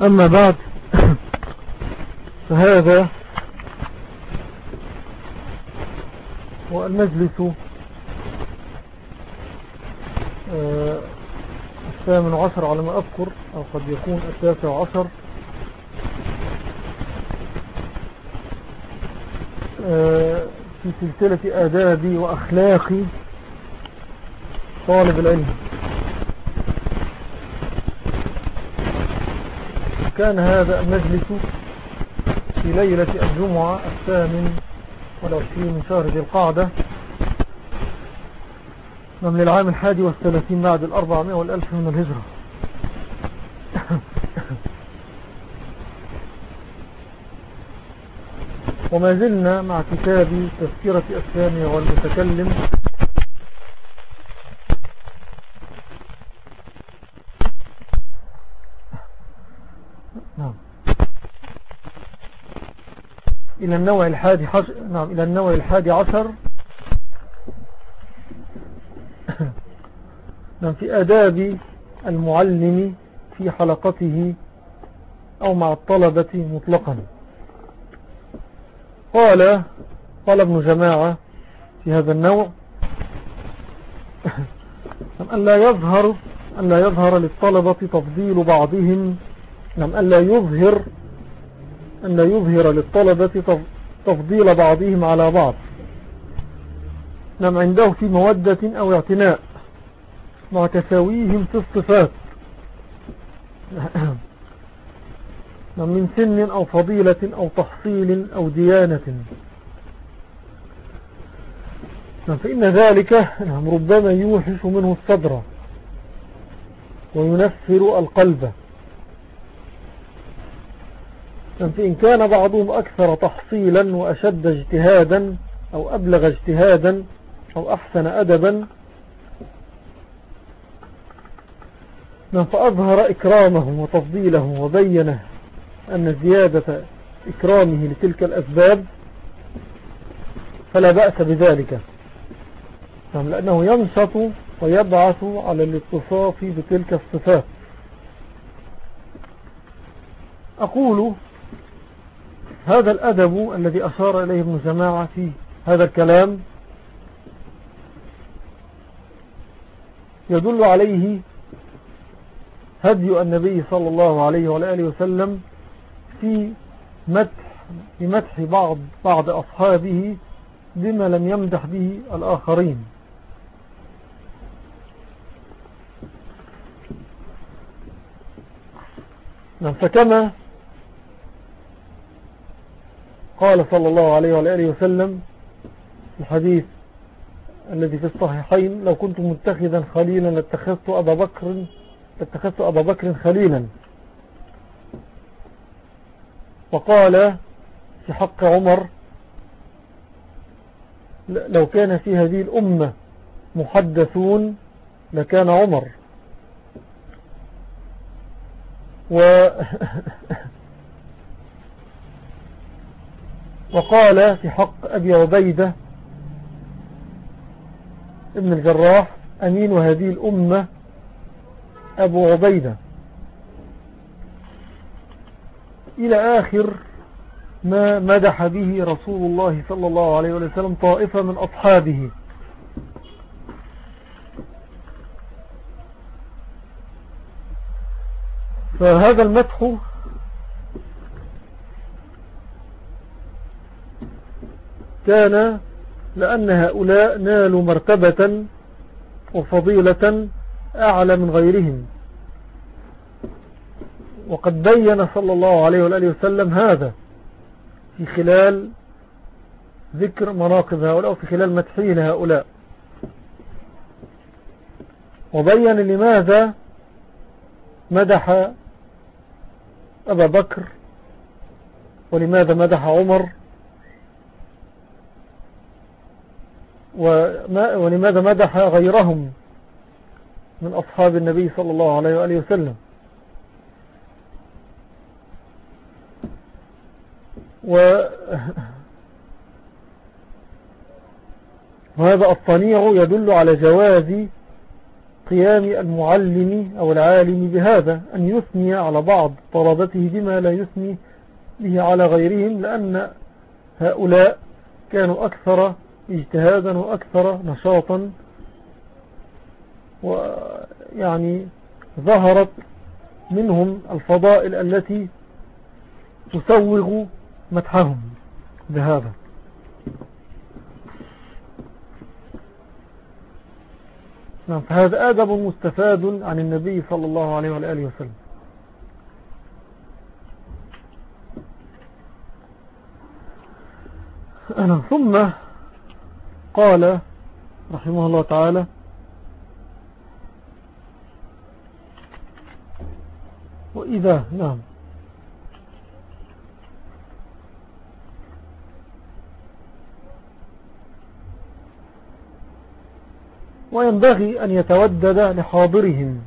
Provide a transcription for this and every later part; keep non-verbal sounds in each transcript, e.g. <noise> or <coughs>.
أما بعد فهذا هو المجلس آه، الثامن عشر على ما أذكر أو قد يكون التاسع عشر. آه، في سلسلة آدابي وأخلاقي طالب العلم. كان هذا المجلس في ليلة الجمعة الثامن والعشرين من شهر ذي القعدة. من العام الحادي والثلاثين بعد الأربعمائة والألف من الهجرة. وما زلنا مع كتاب تذكرة الثانية والمتكلم نعم إلى النوع الحادي حش... نعم إلى النوع الحادي عشر. <coughs> نعم في آداب المعلم في حلقته أو مع الطلبة مطلقا. قال قال ابن جماعة في هذا النوع <coughs> أن لا يظهر أن لا يظهر للطلبة تفضيل بعضهم نعم أن لا يظهر أن يظهر للطلبة تفضيل بعضهم على بعض. نعم عنده في مودة أو اعتناء مع تساويهم في الصفات. <clears throat> نعم من سن أو فضيلة أو تحصيل أو ديانة. نعم فإن ذلك نعم ربما يوحش منه الصدر وينفر القلب. فإن كان بعضهم أكثر تحصيلا وأشد اجتهادا أو أبلغ اجتهادا أو أحسن أدبا. فأظهر إكرامه وتفضيله وبينه أن زيادة إكرامه لتلك الأسباب فلا بأس بذلك. نعم، لأنه ينشط ويبعث على الاتصاف بتلك الصفات. أقول هذا الأدب الذي أشار إليه ابن جماعة في هذا الكلام يدل عليه هدي النبي صلى الله عليه وآله وسلم في مدح في مدح بعض بعض أصحابه بما لم يمدح به الآخرين. نعم، فكما قال صلى الله عليه وآله وسلم الحديث الذي في الصحيحين لو كنت متخذا خليلا لاتخذت أبا بكر لاتخذت أبا بكر خليلا. وقال في حق عمر لو كان في هذه الأمة محدثون لكان عمر. و <laughs> وقال في حق أبي عبيدة ابن الجراح أمين هذه الأمة أبو عبيدة. إلى آخر ما مدح به رسول الله صلى الله عليه وسلم طائفة من أصحابه. فهذا المدح كان لأن هؤلاء نالوا مرتبة وفضيلة أعلى من غيرهم. وقد بين صلى الله عليه وآله وسلم هذا في خلال ذكر مناقب هؤلاء وفي خلال مدحين هؤلاء. وبين لماذا مدح أبا بكر ولماذا مدح عمر ولماذا مدح غيرهم من أصحاب النبي صلى الله عليه وآله وسلم؟ <laughs> وهذا الطنيع يدل على جواز قيام المعلم أو العالم بهذا أن يثني على بعض طلبته بما لا يثني به على غيرهم لأن هؤلاء كانوا أكثر اجتهادا وأكثر نشاطا ويعني ظهرت منهم الفضائل التي تسوغ مدحهم بهذا. نعم فهذا آدب مستفاد عن النبي صلى الله عليه وآله وسلم. ثم قال رحمه الله تعالى وإذا نعم وينبغي أن يتودد لحاضرهم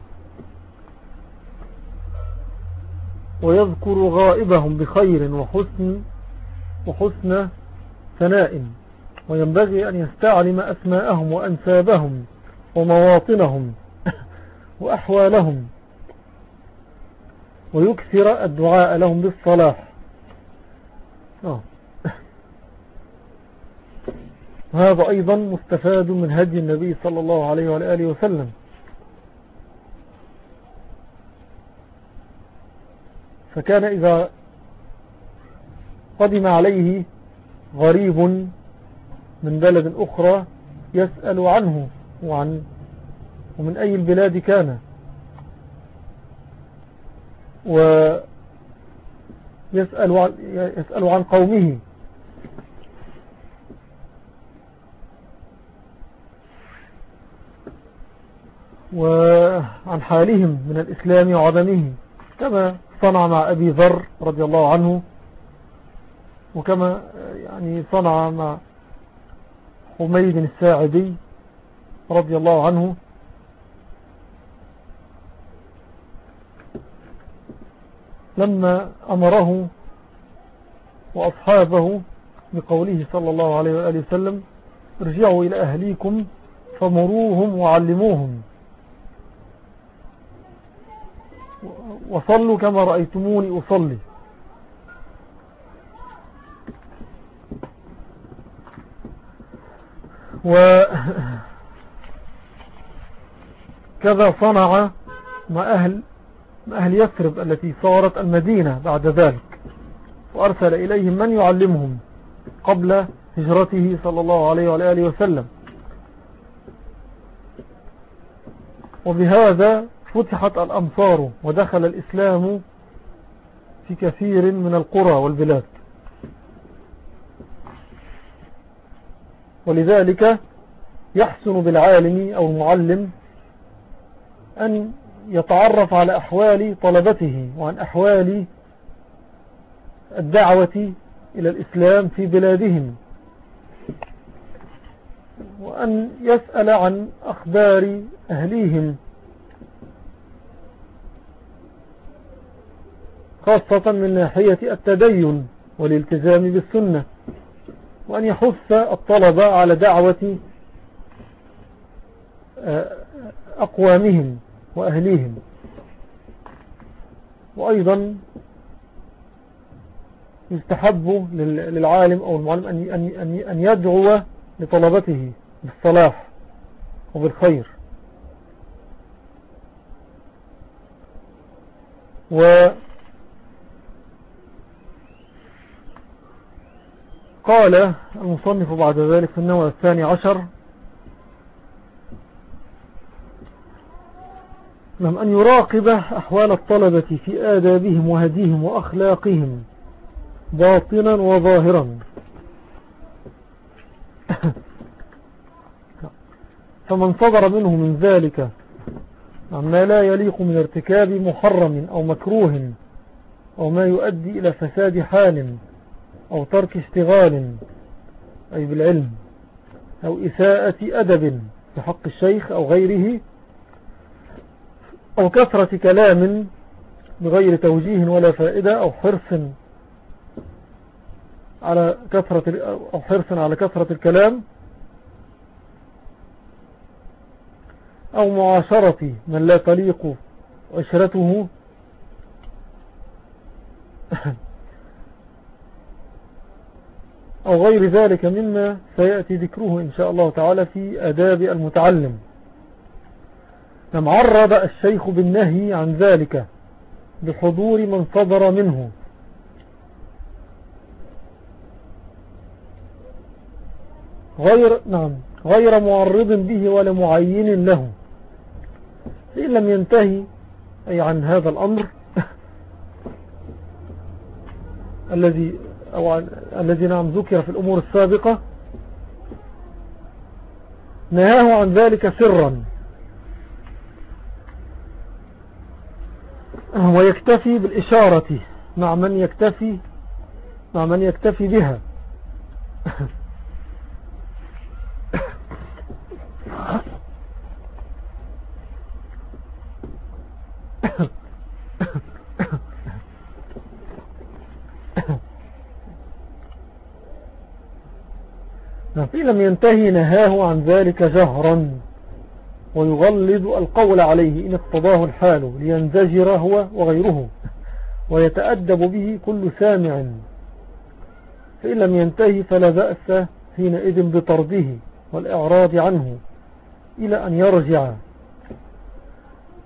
ويذكر غائبهم بخير وحسن وحسن ثناء. وينبغي أن يستعلم أسماءهم وأنسابهم ومواطنهم وأحوالهم ويكثر الدعاء لهم بالصلاح آه. هذا أيضا مستفاد من هدي النبي صلى الله عليه وآله وسلم فكان إذا قدم عليه غريب من بلد أخرى يسأل عنه وعن ومن أي البلاد كان. ويسأل عن, يسأل عن قومه. وعن حالهم من الإسلام وعدمه كما صنع مع أبي ذر رضي الله عنه وكما يعني صنع مع حميد الساعدي رضي الله عنه. لما أمره وأصحابه بقوله صلى الله عليه وآله وسلم ارجعوا إلى أهليكم فمروهم وعلموهم. وصلوا كما رأيتموني أصلي. وكذا صنع مع أهل, مع أهل يثرب التي صارت المدينة بعد ذلك وأرسل إليهم من يعلمهم قبل هجرته صلى الله عليه وآله وسلم. وبهذا فتحت الأمصار ودخل الإسلام في كثير من القرى والبلاد. ولذلك يحسن بالعالم أو المعلم أن يتعرف على أحوال طلبته وعن أحوال الدعوة إلى الإسلام في بلادهم وأن يسأل عن أخبار أهليهم خاصة من ناحية التدين والالتزام بالسنة وأن يحث الطلبة على دعوة آه، أقوامهم وأهليهم. وأيضا يستحب للعالم أو المعلم أن يدعو لطلبته بالصلاح وبالخير. و قال المصنف بعد ذلك في النوع الثاني عشر لم أن يراقب أحوال الطلبة في آدابهم وهديهم وأخلاقهم باطنا وظاهرا. <laughs> فمن صدر منه من ذلك ما لا يليق من ارتكاب محرم أو مكروه أو ما يؤدي إلى فساد حال أو ترك اشتغال أي بالعلم أو إساءة أدب بحق الشيخ أو غيره أو كثرة كلام بغير توجيه ولا فائدة أو حرص على كثرة أو حرص على كثرة الكلام أو معاشرة من لا تليق عشرته. <laughs> أو غير ذلك مما سيأتي ذكره إن شاء الله تعالى في أداب المتعلم. لم عرض الشيخ بالنهي عن ذلك بحضور من صدر منه. غير نعم غير معرض به ولا معين له. إن لم ينتهي أي عن هذا الأمر <laughs> الذي أو الذي نعم ذكر في الأمور السابقة. نهاه عن ذلك سرا. ويكتفي بالإشارة مع من يكتفي مع من يكتفي بها. <laughs> فإن لم ينتهي نهاه عن ذلك جهرا ويغلظ القول عليه إن اقتضاه الحال لينزجر هو وغيره ويتأدب به كل سامع. فإن لم ينتهي فلا بأس حينئذ بطرده والإعراض عنه إلى أن يرجع.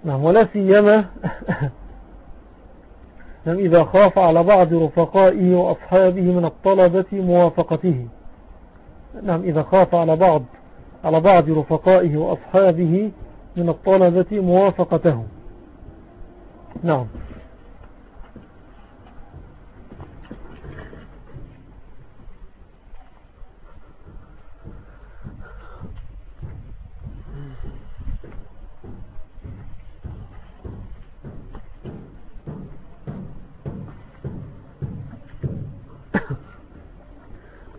نعم ولا سيما <laughs> إذا خاف على بعض رفقائه وأصحابه من الطلبة موافقته. نعم إذا خاف على بعض على بعض رفقائه وأصحابه من الطلبة موافقته. نعم.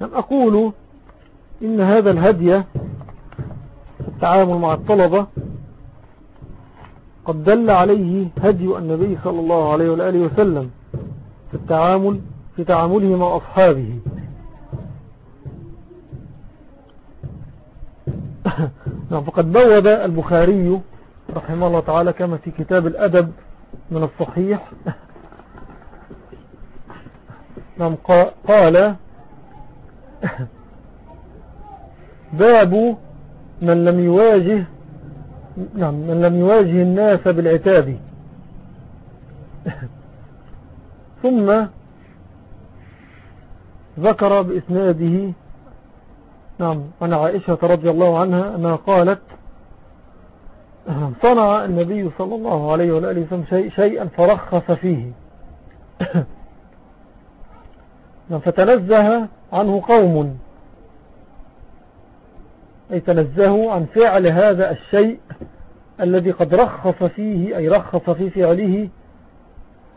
أقول إن هذا الهدي التعامل مع الطلبة قد دل عليه هدي النبي صلى الله عليه وآله وسلم في التعامل في تعامله مع أصحابه. <laughs> نعم فقد بوب البخاري رحمه الله تعالى كما في كتاب الأدب من الصحيح. <laughs> نعم قال <laughs> باب من لم يواجه نعم من لم يواجه الناس بالعتاب. <laughs> ثم ذكر بإسناده نعم عن عائشة رضي الله عنها أنها قالت صنع النبي صلى الله عليه وآله وسلم شيء شيئا فرخص فيه. <laughs> نعم، فتنزه عنه قوم. أي تنزهوا عن فعل هذا الشيء الذي قد رخص فيه أي رخص في فعله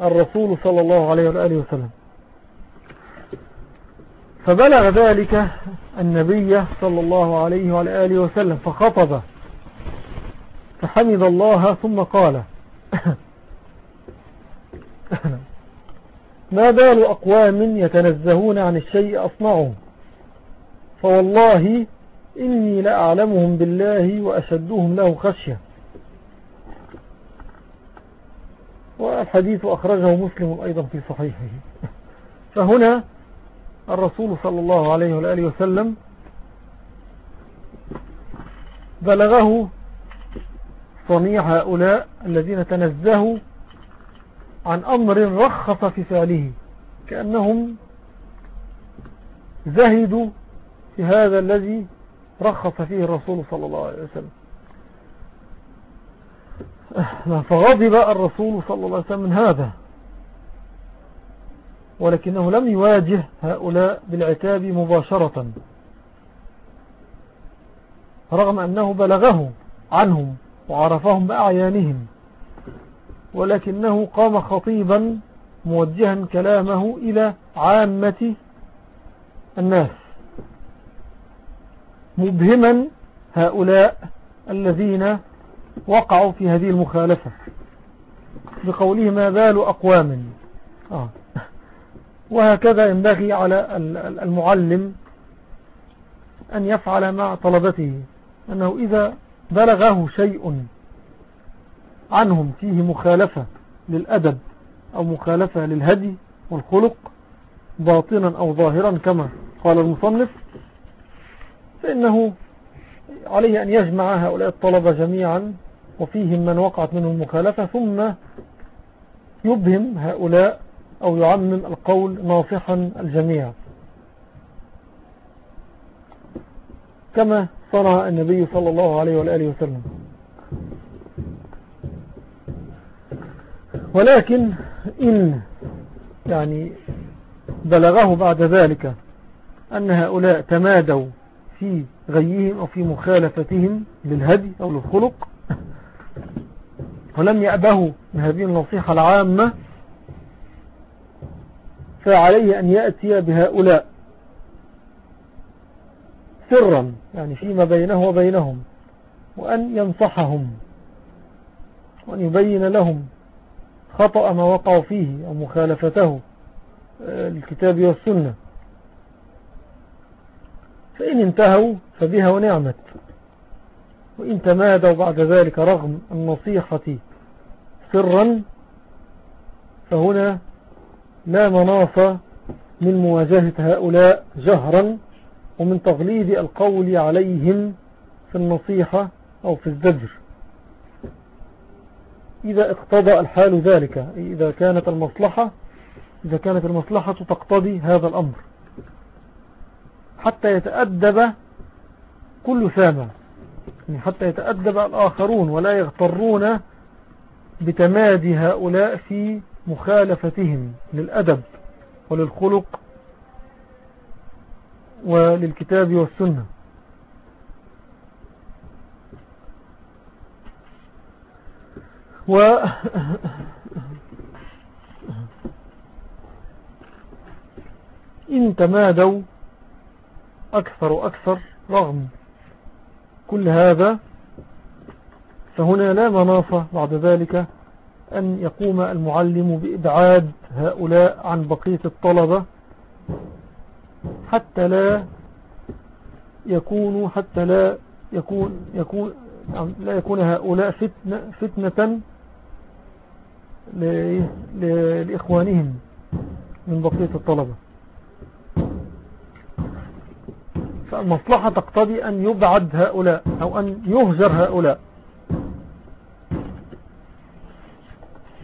الرسول صلى الله عليه وآله وسلم. فبلغ ذلك النبي صلى الله عليه وآله وسلم فخطب فحمد الله ثم قال <laughs> ما بال أقوام يتنزهون عن الشيء أصنعه فوالله إني لأعلمهم بالله وأشدهم له خشية. والحديث أخرجه مسلم أيضا في صحيحه. <laughs> فهنا الرسول صلى الله عليه وآله وسلم بلغه صنيع هؤلاء الذين تنزهوا عن أمر رخص في فعله كأنهم زهدوا في هذا الذي رخص فيه الرسول صلى الله عليه وسلم. فغضب الرسول صلى الله عليه وسلم من هذا. ولكنه لم يواجه هؤلاء بالعتاب مباشرة. رغم أنه بلغه عنهم وعرفهم بأعيانهم ولكنه قام خطيبا موجها كلامه إلى عامة الناس. مبهما هؤلاء الذين وقعوا في هذه المخالفة بقوله ما بال أقوام آه. وهكذا ينبغي على المعلم أن يفعل مع طلبته أنه إذا بلغه شيء عنهم فيه مخالفة للأدب أو مخالفة للهدي والخلق باطنا أو ظاهرا كما قال المصنف فإنه عليه أن يجمع هؤلاء الطلبة جميعا وفيهم من وقعت منهم المخالفة ثم يبهم هؤلاء أو يعمم القول ناصحا الجميع. كما صنع النبي صلى الله عليه وآله وسلم. ولكن إن يعني بلغه بعد ذلك أن هؤلاء تمادوا في غيهم أو في مخالفتهم للهدي أو للخلق. ولم يأبهوا من هذه النصيحة العامة فعليه أن يأتي بهؤلاء. سرا يعني فيما بينه وبينهم وأن ينصحهم وأن يبين لهم خطأ ما وقعوا فيه أو مخالفته الكتاب والسنة. فإن انتهوا فبها ونعمت وإن تمادوا بعد ذلك رغم النصيحة سرا فهنا لا مناص من مواجهة هؤلاء جهرا ومن تغليد القول عليهم في النصيحة أو في الزجر. إذا اقتضى الحال ذلك إذا كانت المصلحة إذا كانت المصلحة تقتضي هذا الأمر. حتى يتأدب كل سامع. يعني حتى يتأدب الآخرون ولا يغترون بتمادي هؤلاء في مخالفتهم للأدب وللخلق وللكتاب والسنة. و <laughs> إن تمادوا أكثر وأكثر رغم. كل هذا فهنا لا مناصة بعد ذلك أن يقوم المعلم بإبعاد هؤلاء عن بقية الطلبة حتى لا يكونوا حتى لا يكون يكون لا يكون هؤلاء فتنة, فتنة لإخوانهم من بقية الطلبة. فالمصلحة تقتضي أن يبعد هؤلاء أو أن يهجر هؤلاء.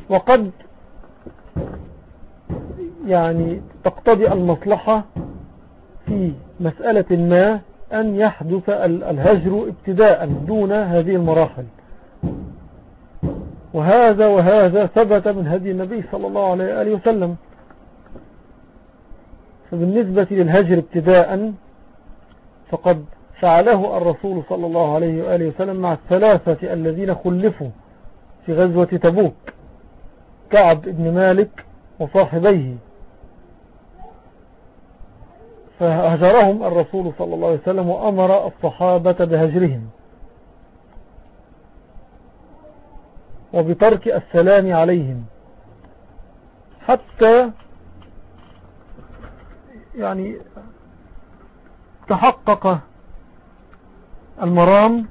وقد يعني تقتضي المصلحة في مسألة ما أن يحدث الهجر ابتداء دون هذه المراحل. وهذا وهذا ثبت من هدي النبي صلى الله عليه وسلم. فبالنسبة للهجر ابتداء فقد فعله الرسول صلى الله عليه وآله وسلم مع الثلاثة الذين خلفوا في غزوة تبوك كعب بن مالك وصاحبيه. فهجرهم الرسول صلى الله عليه وسلم وأمر الصحابة بهجرهم. وبترك السلام عليهم. حتى يعني تحقق المرام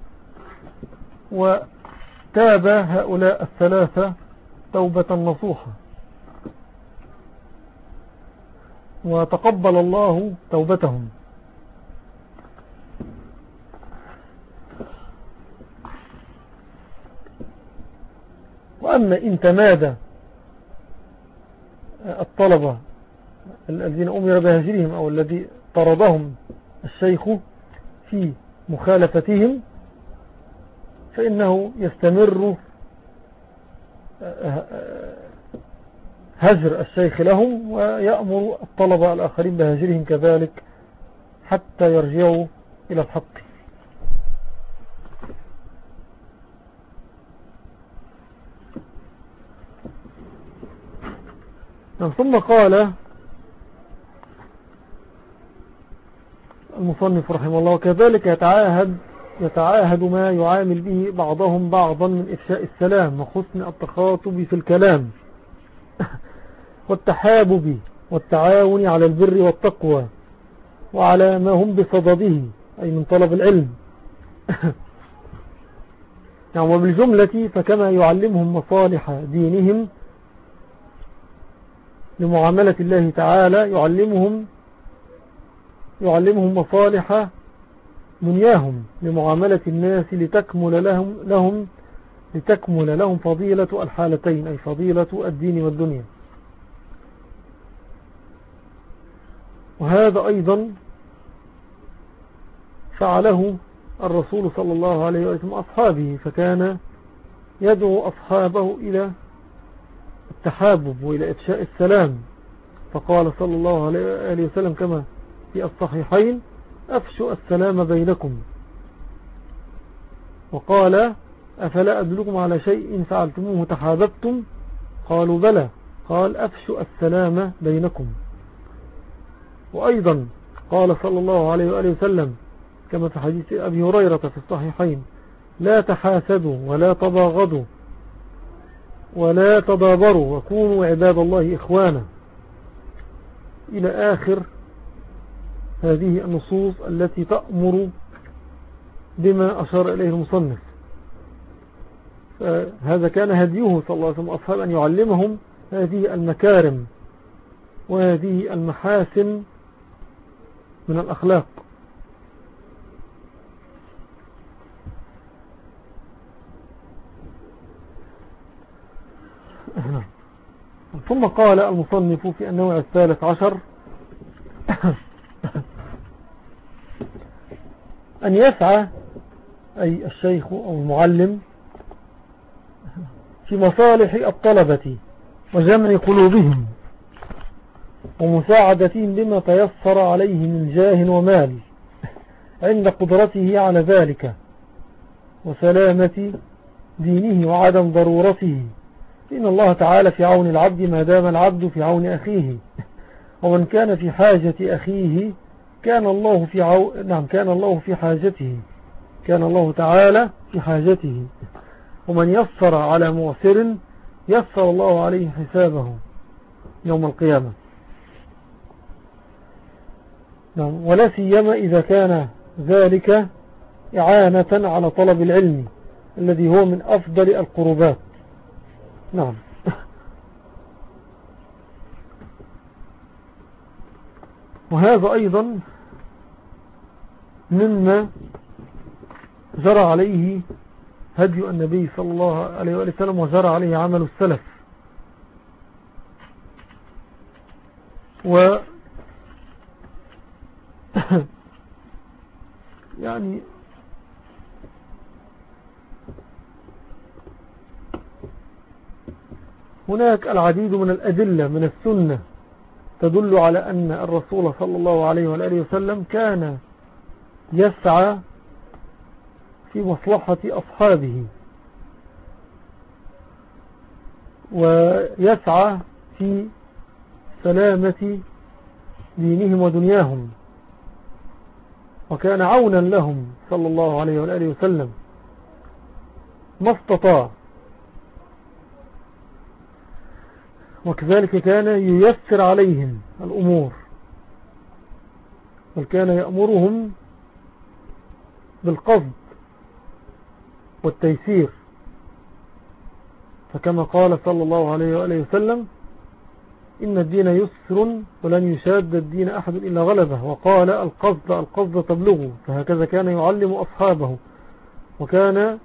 وتاب هؤلاء الثلاثة توبة نصوحة. وتقبل الله توبتهم. وأما إن تمادى الطلبة الذين أمر بهجرهم أو الذي طردهم الشيخ في مخالفتهم فإنه يستمر هجر الشيخ لهم ويأمر الطلبة الآخرين بهجرهم كذلك حتى يرجعوا إلى الحق. نعم، ثم قال المصنف رحمه الله وكذلك يتعاهد يتعاهد ما يعامل به بعضهم بعضا من إفشاء السلام وحسن التخاطب في الكلام <laughs> والتحابب والتعاون على البر والتقوى وعلى ما هم بصدده أي من طلب العلم. يعني <laughs> وبالجملة فكما يعلمهم مصالح دينهم لمعاملة الله تعالى يعلمهم يعلمهم مصالح دنياهم لمعاملة الناس لتكمل لهم, لهم لتكمل لهم فضيلة الحالتين أي فضيلة الدين والدنيا. وهذا أيضا فعله الرسول صلى الله عليه وسلم أصحابه فكان يدعو أصحابه إلى التحابب وإلى إفشاء السلام. فقال صلى الله عليه وسلم كما في الصحيحين أفشوا السلام بينكم. وقال أفلا أدلكم على شيء فعلتموه تحاببتم؟ قالوا بلى. قال أفشوا السلام بينكم. وأيضا قال صلى الله عليه وآله وسلم كما في حديث أبي هريرة في الصحيحين لا تحاسدوا ولا تباغضوا ولا تدابروا وكونوا عباد الله إخوانا. إلى آخر هذه النصوص التي تأمر بما أشار إليه المصنف. هذا كان هديه صلى الله عليه وسلم أصحاب أن يعلمهم هذه المكارم وهذه المحاسن من الأخلاق. ثم قال المصنف في النوع الثالث عشر أن يسعى أي الشيخ أو المعلم في مصالح الطلبة وجمع قلوبهم ومساعدتهم بما تيسر عليه من جاه ومال عند قدرته على ذلك وسلامة دينه وعدم ضرورته. إن الله تعالى في عون العبد ما دام العبد في عون أخيه ومن كان في حاجة أخيه كان الله في عو... نعم كان الله في حاجته. كان الله تعالى في حاجته. ومن يسر على معسر يسر الله عليه حسابه يوم القيامة. نعم ولا سيما إذا كان ذلك إعانة على طلب العلم الذي هو من أفضل القربات. نعم. وهذا أيضا مما جرى عليه هدي النبي صلى الله عليه وسلم وجرى عليه عمل السلف. و <coughs> يعني هناك العديد من الأدلة من السنة تدل على أن الرسول صلى الله عليه وآله وسلم كان يسعى في مصلحة أصحابه ويسعى في سلامة دينهم ودنياهم وكان عونا لهم صلى الله عليه وآله وسلم ما استطاع وكذلك كان ييسر عليهم الأمور. بل كان يأمرهم بالقصد والتيسير. فكما قال صلى الله عليه وآله وسلم إن الدين يسر ولن يشاد الدين أحد إلا غلبه. وقال القصد القصد تبلغه. فهكذا كان يعلم أصحابه. وكان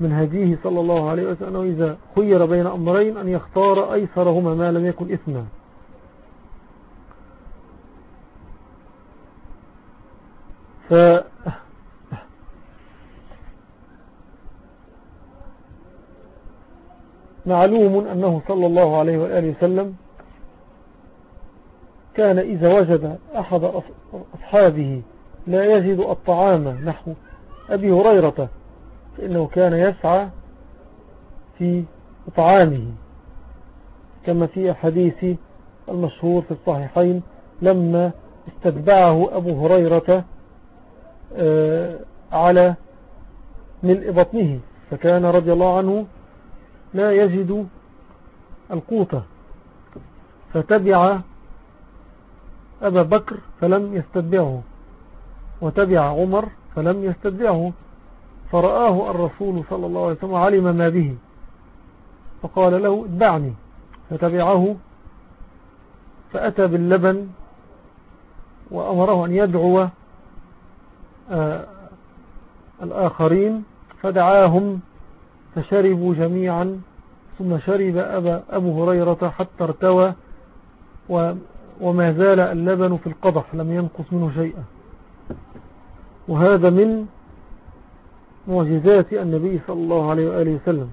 من هديه صلى الله عليه وسلم أنه إذا خير بين أمرين أن يختار أيسرهما ما لم يكن إثما. ف معلوم أنه صلى الله عليه وآله وسلم كان إذا وجد أحد أصحابه لا يجد الطعام نحو أبي هريرة فإنه كان يسعى في طعامه. كما في حديث المشهور في الصحيحين لما استتبعه أبو هريرة آه، على ملء بطنه فكان رضي الله عنه لا يجد القوت. فتبع أبا بكر فلم يستتبعه وتبع عمر فلم يستتبعه. فرآه الرسول صلى الله عليه وسلم علم ما به. فقال له اتبعني. فتبعه فأتى باللبن وأمره أن يدعو آه، الآخرين فدعاهم فشربوا جميعا ثم شرب أبا أبو هريرة حتى ارتوى وما زال اللبن في القضح لم ينقص منه شيئا. وهذا من معجزات النبي صلى الله عليه وآله وسلم.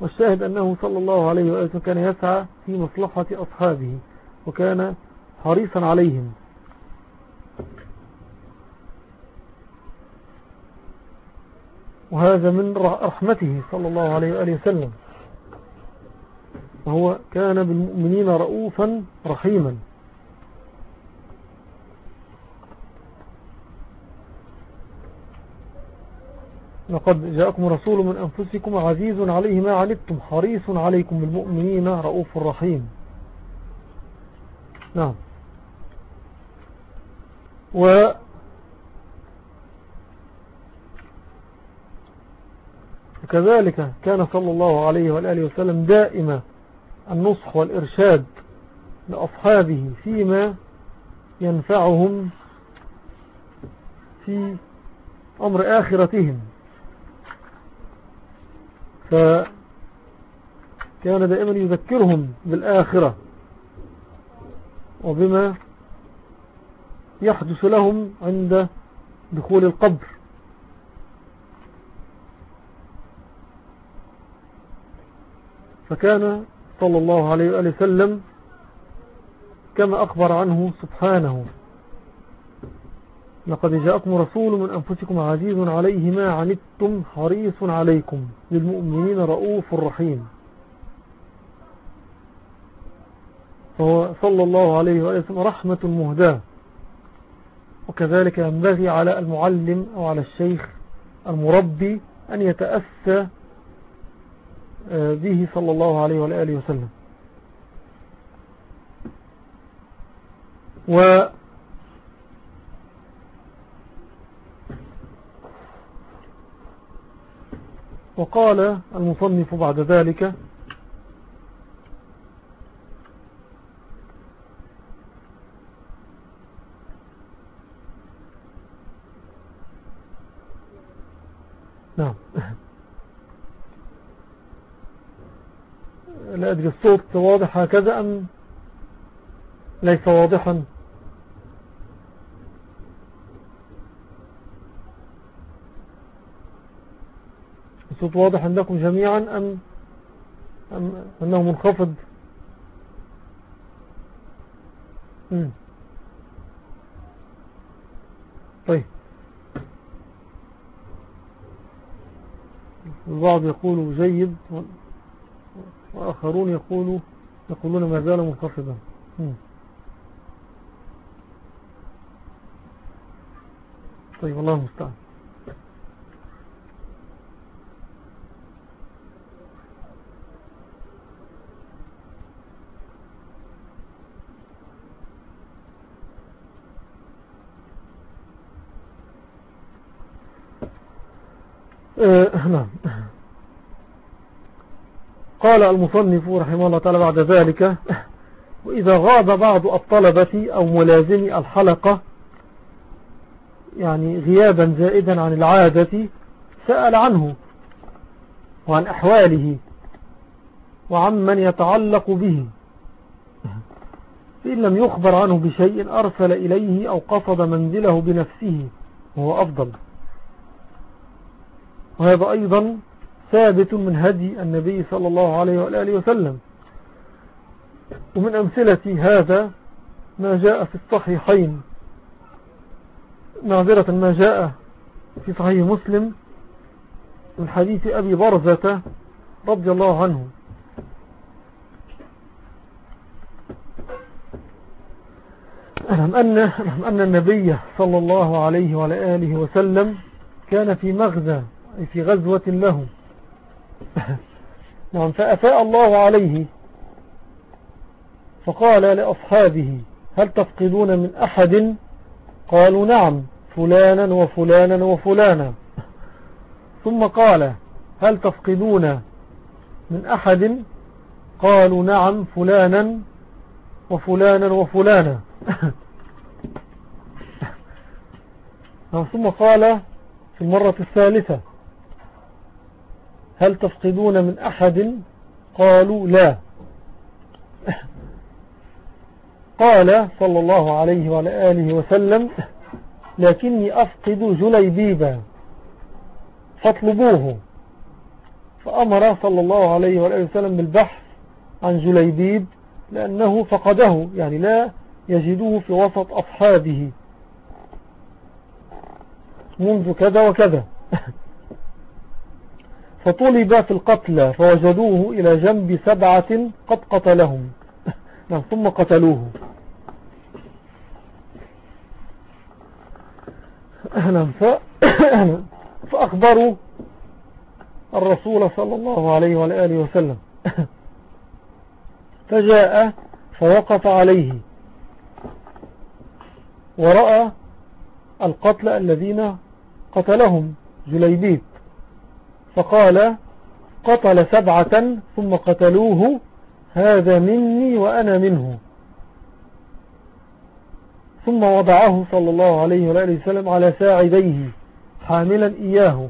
والشاهد أنه صلى الله عليه وآله وسلم كان يسعى في مصلحة أصحابه وكان حريصا عليهم. وهذا من رحمته صلى الله عليه وآله وسلم. وهو كان بالمؤمنين رؤوفا رحيما. لقد جاءكم رسول من أنفسكم عزيز عليه ما عنتم حريص عليكم بالمؤمنين رؤوف رحيم. نعم. و وكذلك كان صلى الله عليه وآله وسلم دائما النصح والإرشاد لأصحابه فيما ينفعهم في أمر آخرتهم. فكان دائما يذكرهم بالآخرة وبما يحدث لهم عند دخول القبر. فكان صلى الله عليه وآله وسلم كما أخبر عنه سبحانه. لقد جاءكم رسول من أنفسكم عزيز عليه ما عنتم حريص عليكم للمؤمنين رؤوف رحيم. فهو صلى الله عليه وسلم رحمة مهداة. وكذلك ينبغي على المعلم أو على الشيخ المربي أن يتأسى آه، به صلى الله عليه وآله وسلم. و وقال المصنف بعد ذلك نعم. لا أدري الصوت واضح هكذا أم ليس واضحا؟ الصوت واضح عندكم جميعا أم, أم أنه منخفض؟ مم. طيب. البعض يقول جيد وآخرون يقولوا يقولون ما زال منخفضا. طيب الله المستعان آه، نعم. قال المصنف رحمه الله تعالى بعد ذلك وإذا غاب بعض الطلبة أو ملازمي الحلقة يعني غيابا زائدا عن العادة سأل عنه وعن أحواله وعمن يتعلق به. فإن لم يخبر عنه بشيء أرسل إليه أو قصد منزله بنفسه وهو أفضل. وهذا أيضا ثابت من هدي النبي صلى الله عليه وآله وسلم. ومن أمثلة هذا ما جاء في الصحيحين. معذرة ما جاء في صحيح مسلم من حديث أبي برزة رضي الله عنه. أن, أن النبي صلى الله عليه وعلى آله وسلم كان في مغزى. في غزوة له <laughs> نعم فأفاء الله عليه. فقال لأصحابه هل تفقدون من أحد؟ قالوا نعم فلانا وفلانا وفلانا. ثم قال هل تفقدون من أحد؟ قالوا نعم فلانا وفلانا وفلانا. <laughs> ثم قال في المرة الثالثة هل تفقدون من أحد؟ قالوا لا. قال صلى الله عليه وعلى آله وسلم لكني أفقد جليبيبا فاطلبوه. فأمر صلى الله عليه وآله وسلم بالبحث عن جليبيب لأنه فقده يعني لا يجدوه في وسط أصحابه. منذ كذا وكذا. فطلب في القتلى فوجدوه إلى جنب سبعة قد قتلهم. <laughs> نعم، ثم قتلوه. <laughs> <coughs> فأخبروا الرسول صلى الله عليه وآله وسلم. <laughs> فجاء فوقف عليه. ورأى القتل الذين قتلهم جليبيب. فقال قتل سبعة ثم قتلوه هذا مني وأنا منه. ثم وضعه صلى الله عليه وآله وسلم على ساعديه حاملا إياه.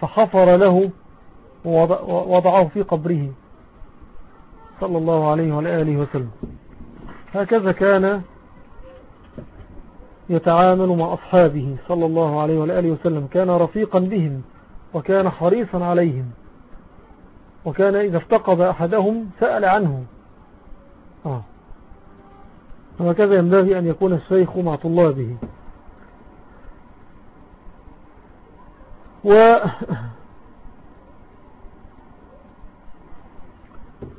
فحفر له ووضعه في قبره صلى الله عليه وآله وسلم. هكذا كان يتعامل مع أصحابه صلى الله عليه وآله وسلم. كان رفيقا بهم. وكان حريصا عليهم. وكان إذا افتقد أحدهم سأل عنه. آه. وكذا ينبغي أن يكون الشيخ مع طلابه. و <coughs>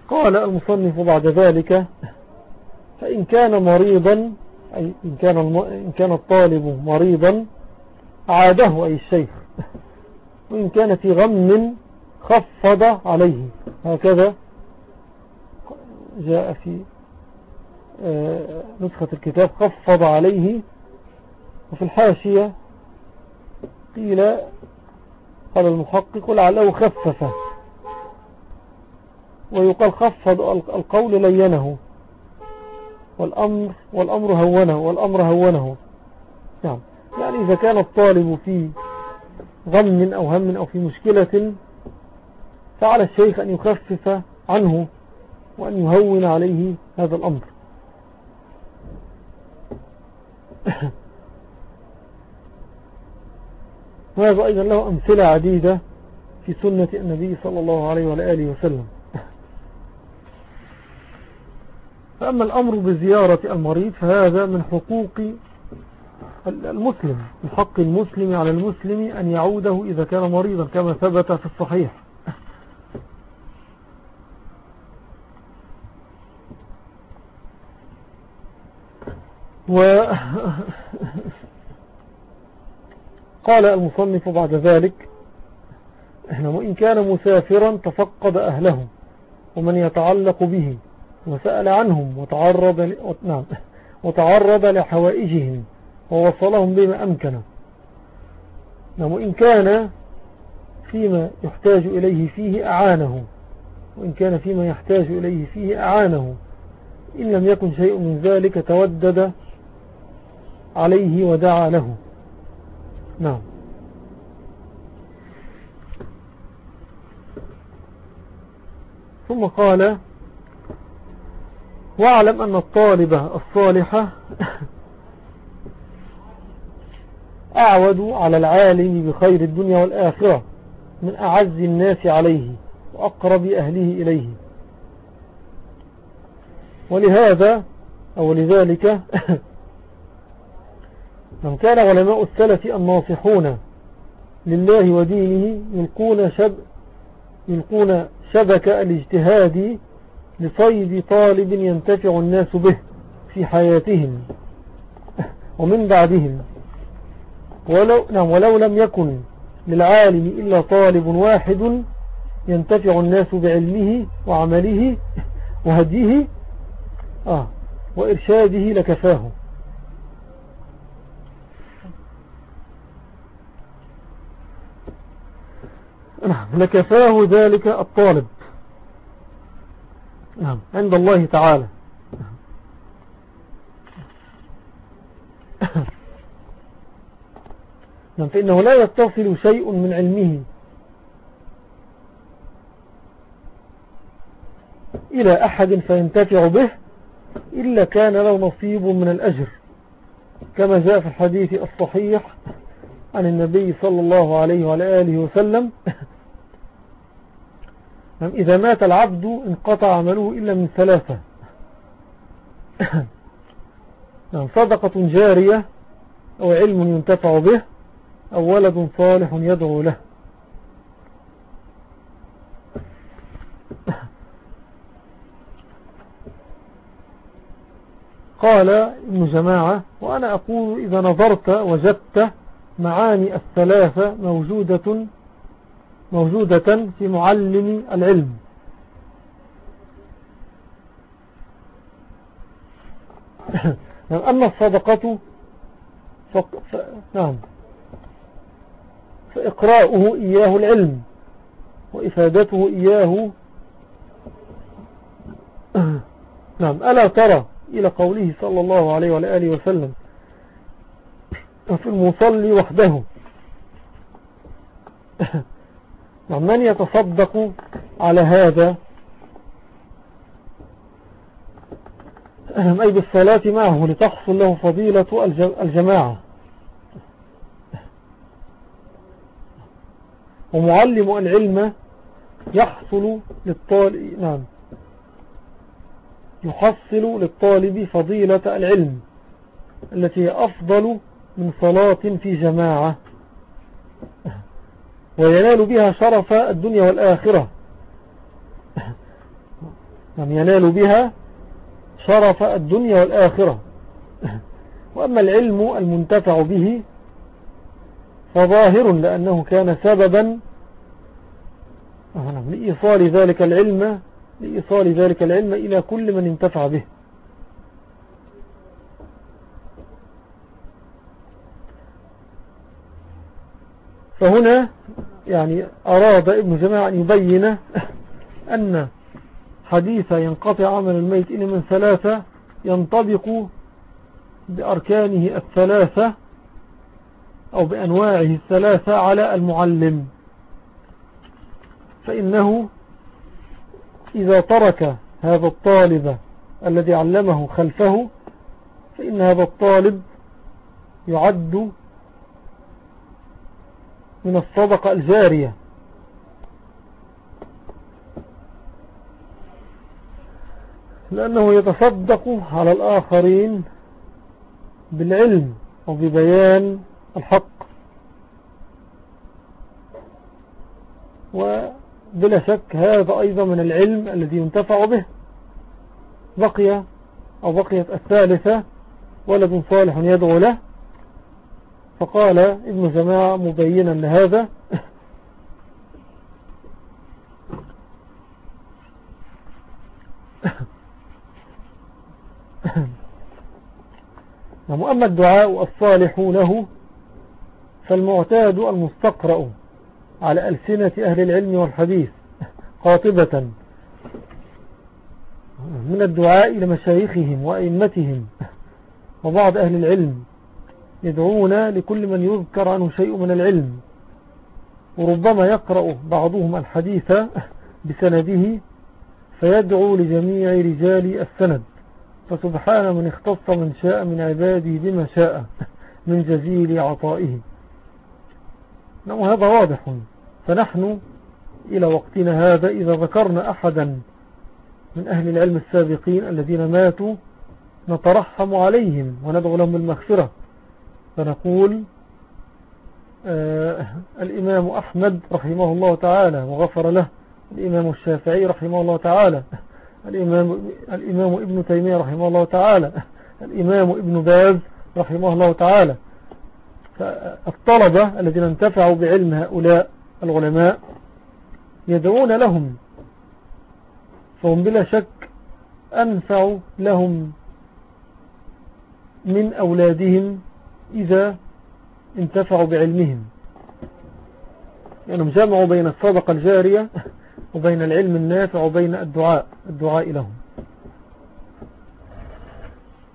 قال المصنف بعد ذلك فإن كان مريضا أي إن كان, إن كان الطالب مريضا عاده أي الشيخ. وإن كان في غم خفض عليه. هكذا جاء في آه، نسخة الكتاب خفض عليه. وفي الحاشية قيل قال المحقق لعله خفف. ويقال خفض القول لينه. والأمر, والأمر هونه والأمر هونه. نعم. يعني إذا كان الطالب في غم أو هم أو في مشكلة فعلى الشيخ أن يخفف عنه وأن يهون عليه هذا الأمر. <coughs> وهذا أيضا له أمثلة عديدة في سنة النبي صلى الله عليه وآله وسلم؟ <coughs> فأما الأمر بزيارة المريض فهذا من حقوق المسلم حق المسلم على المسلم أن يعوده إذا كان مريضا كما ثبت في الصحيح. و قال المصنف بعد ذلك وإن كان مسافرا تفقد أهله ومن يتعلق به وسأل عنهم وتعرض, نعم وتعرض لحوائجهم. ووصلهم بما أمكن نعم وإن كان فيما يحتاج إليه فيه أعانه. وإن كان فيما يحتاج إليه فيه أعانه. إن لم يكن شيء من ذلك تودد عليه ودعا له. نعم. ثم قال واعلم أن الطالب الصالح <laughs> أعود على العالم بخير الدنيا والآخرة من أعز الناس عليه وأقرب أهله إليه. ولهذا أو لذلك <coughs> من كان علماء السلف الناصحون لله ودينه يلقون, شب يلقون شبك الاجتهاد لصيد طالب ينتفع الناس به في حياتهم. <laughs> ومن بعدهم ولو, نعم ولو لم يكن للعالم إلا طالب واحد ينتفع الناس بعلمه وعمله وهديه آه وإرشاده لكفاه. لكفاه ذلك الطالب. نعم عند الله تعالى. نعم فإنه لا يتصل شيء من علمه. إلى أحد فينتفع به إلا كان له نصيب من الأجر. كما جاء في الحديث الصحيح عن النبي صلى الله عليه وعلى آله وسلم. نعم، إذا مات العبد انقطع عمله إلا من ثلاثة. نعم، صدقة جارية أو علم ينتفع به أو ولد صالح يدعو له. قال ابن جماعة وأنا أقول إذا نظرت وجدت معاني الثلاثة موجودة موجودة في معلم العلم. أما الصدقة ف... ف... نعم. فإقراؤه إياه العلم وإفادته إياه. <clears throat> نعم ألا ترى إلى قوله صلى الله عليه وآله وسلم في المصلي وحده. <clears throat> نعم من يتصدق على هذا؟ أي بالصلاة معه لتحصل له فضيلة الجماعة. ومعلم العلم يحصل للطالب نعم. يحصل للطالب فضيلة العلم التي هي أفضل من صلاة في جماعة. وينال بها شرف الدنيا والآخرة. يعني ينال بها شرف الدنيا والآخرة. وأما العلم المنتفع به فظاهر لأنه كان سببا لإيصال ذلك العلم لإيصال ذلك العلم إلى كل من انتفع به. فهنا يعني أراد ابن جماعة أن يبين أن حديث ينقطع عمل الميت إن من ثلاثة ينطبق بأركانه الثلاثة أو بأنواعه الثلاثة على المعلم. فإنه إذا ترك هذا الطالب الذي علمه خلفه فإن هذا الطالب يعد من الصدقة الجارية. لأنه يتصدق على الآخرين بالعلم وببيان الحق. وبلا شك هذا أيضا من العلم الذي ينتفع به. بقي أو بقيت الثالثة ولد صالح يدعو له. فقال ابن جماعة مبينا لهذا. <laughs> وأما الدعاء الصالح له فالمعتاد المستقرأ على ألسنة أهل العلم والحديث قاطبة من الدعاء إلى مشايخهم وأئمتهم وبعض أهل العلم يدعون لكل من يذكر عنه شيء من العلم وربما يقرأ بعضهم الحديث بسنده فيدعو لجميع رجال السند فسبحان من اختص من شاء من عباده بما شاء من جزيل عطائه نعم هذا واضح. فنحن إلى وقتنا هذا إذا ذكرنا أحدا من أهل العلم السابقين الذين ماتوا نترحم عليهم وندعو لهم المغفرة. فنقول آه الإمام أحمد رحمه الله تعالى وغفر له الإمام الشافعي رحمه الله تعالى الإمام, الإمام ابن تيمية رحمه الله تعالى الإمام ابن باز رحمه الله تعالى. فالطلبة الذين انتفعوا بعلم هؤلاء العلماء يدعون لهم فهم بلا شك أنفع لهم من أولادهم إذا انتفعوا بعلمهم. يعني جمعوا بين الصدقة الجارية وبين العلم النافع وبين الدعاء الدعاء لهم.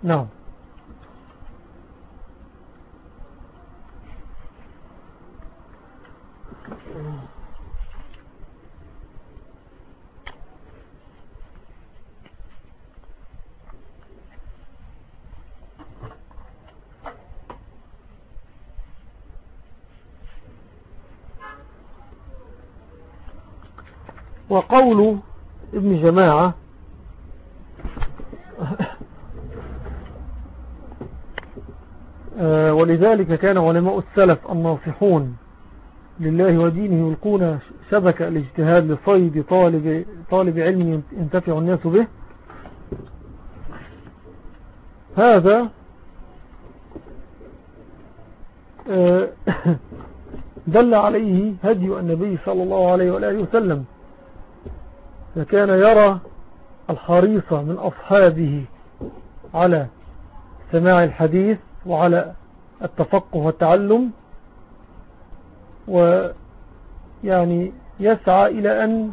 نعم. وقول ابن جماعة آه، ولذلك كان علماء السلف الناصحون لله ودينه يلقون شبكة الاجتهاد لصيد طالب, طالب علم ينتفع الناس به. هذا آه، <coughs> دل عليه هدي النبي صلى الله عليه وآله وسلم. فكان يرى الحريص من أصحابه على سماع الحديث وعلى التفقه والتعلم ويعني يسعى إلى أن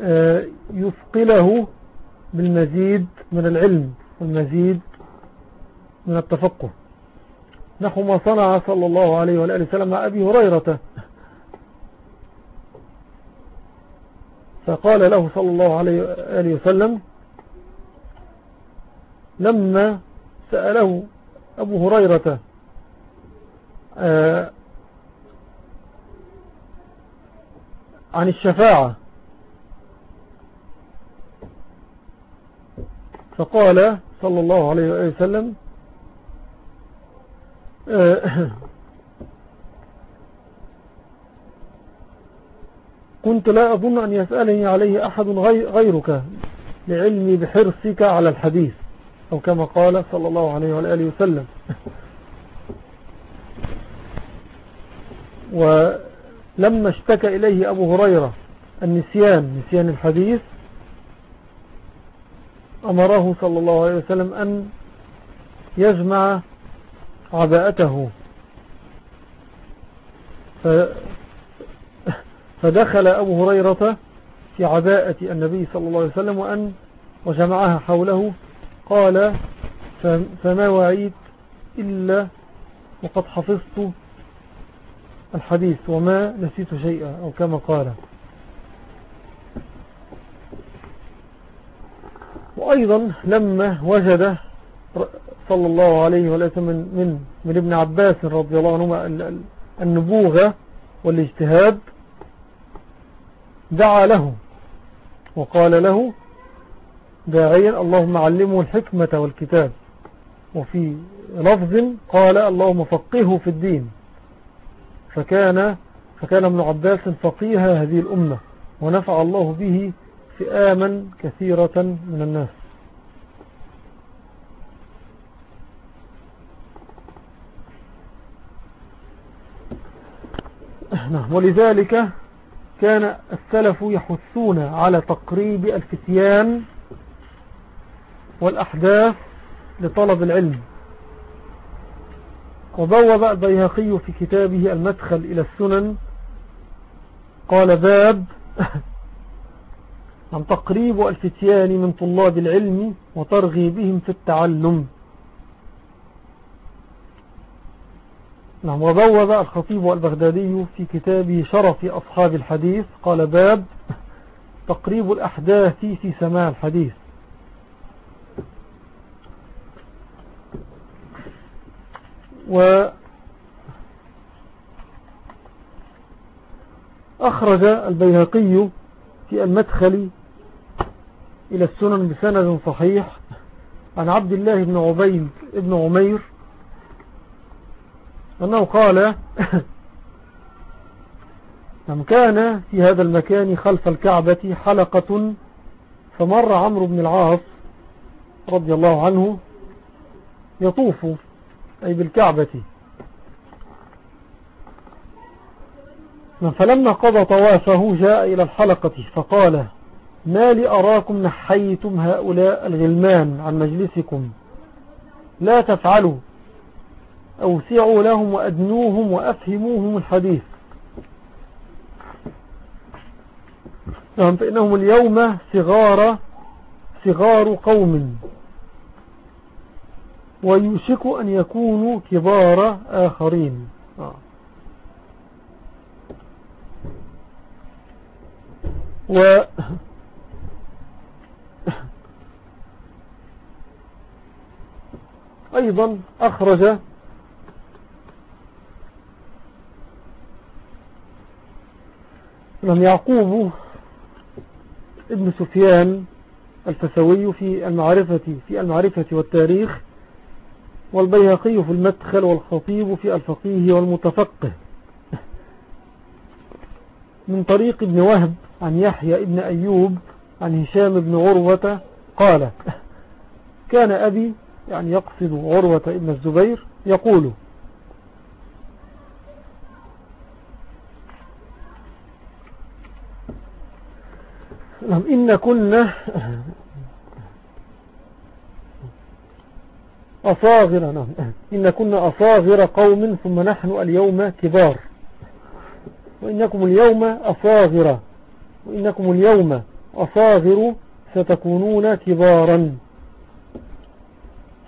آه، يثقله بالمزيد من العلم والمزيد من التفقه. نحو ما صنع صلى الله عليه وآله وسلم مع أبي هريرة فقال له صلى الله عليه وسلم لما سأله أبو هريرة آه، عن الشفاعة فقال صلى الله عليه وسلم كنت لا أظن أن يسألني عليه أحد غيرك لعلمي بحرصك على الحديث أو كما قال صلى الله عليه وآله وسلم. <laughs> ولما اشتكى إليه أبو هريرة النسيان نسيان الحديث أمره صلى الله عليه وسلم أن يجمع عباءته. فدخل أبو هريرة في عباءة النبي صلى الله عليه وسلم وأن وجمعها حوله. قال فما وعيت إلا وقد حفظت الحديث وما نسيت شيئا. أو كما قال. وأيضا لما وجد صلى الله عليه وسلم من, من, من ابن عباس رضي الله عنهما النبوغة والإجتهاد دعا له وقال له داعيا اللهم علمه الحكمة والكتاب وفي لفظ قال اللهم فقهه في الدين فكان فكان ابن عباس فقيه هذه الأمة ونفع الله به فئاما كثيرة من الناس. نعم ولذلك كان السلف يحثون على تقريب الفتيان والأحداث لطلب العلم. وبوب البيهقي في كتابه المدخل إلى السنن قال باب عن تقريب الفتيان من طلاب العلم وترغيبهم في التعلم. نعم وبوب الخطيب البغدادي في كتابه شرف أصحاب الحديث قال باب تقريب الأحداث في سماع الحديث. و أخرج البيهقي في المدخل إلى السنن بسند صحيح عن عبد الله بن عبيد بن عمير أنه قال <laughs> نعم كان في هذا المكان خلف الكعبة حلقة فمر عمرو بن العاص رضي الله عنه يطوف أي بالكعبة. فلما قضى طوافه جاء إلى الحلقة فقال ما لي أراكم نحيتم هؤلاء الغلمان عن مجلسكم؟ لا تفعلوا. أوسعوا لهم وأدنوهم وأفهموهم الحديث. نعم فإنهم اليوم صغار صغار قوم. ويوشك أن يكونوا كبار آخرين. آه. و <coughs> أيضا أخرج لم يعقوب ابن سفيان الفسوي في المعرفة في المعرفة والتاريخ والبيهقي في المدخل والخطيب في الفقيه والمتفقه. من طريق ابن وهب عن يحيى ابن أيوب عن هشام بن عروة قال كان أبي يعني يقصد عروة ابن الزبير يقول نعم إن كنا أصاغر نعم إن كنا أصاغر قوم ثم نحن اليوم كبار. وإنكم اليوم أصاغر وإنكم اليوم أصاغر ستكونون كبارا.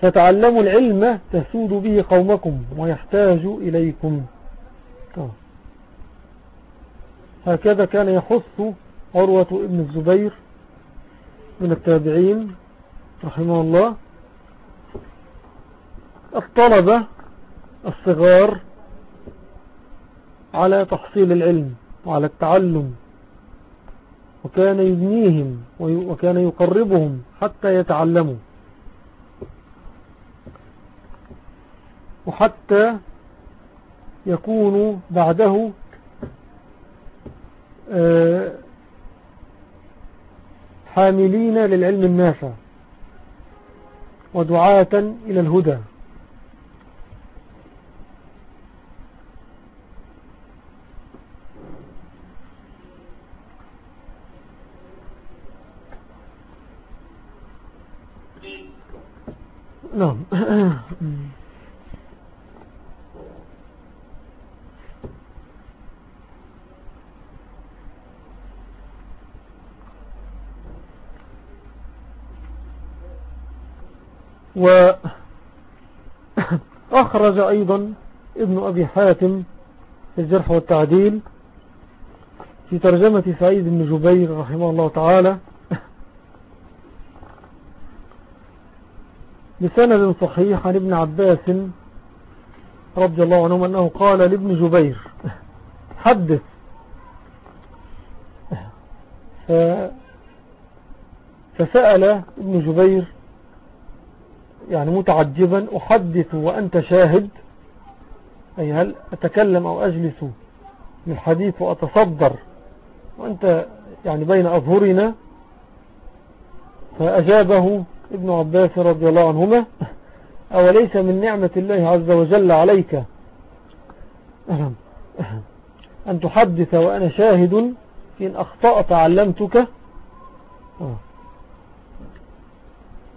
فتعلموا العلم تسود به قومكم ويحتاج إليكم. آه. هكذا كان يحث عروة ابن الزبير من التابعين رحمه الله. الطلبة الصغار على تحصيل العلم وعلى التعلم وكان يبنيهم وكان يقربهم حتى يتعلموا وحتى يكونوا بعده آه، حاملين للعلم النافع ودعاة إلى الهدى. نعم. <clears throat> وأخرج أيضا ابن أبي حاتم في الجرح والتعديل في ترجمة سعيد بن جبير رحمه الله تعالى بسند صحيح عن ابن عباس رضي الله عنه أنه قال لابن جبير حدث. فسأل ابن جبير يعني متعجبا أحدث وأنت شاهد. أي هل أتكلم أو أجلس للحديث وأتصدر وأنت يعني بين أظهرنا؟ فأجابه ابن عباس رضي الله عنهما أوليس من نعمة الله عز وجل عليك؟ أن تحدث وأنا شاهد إن أخطأت علمتك. آه.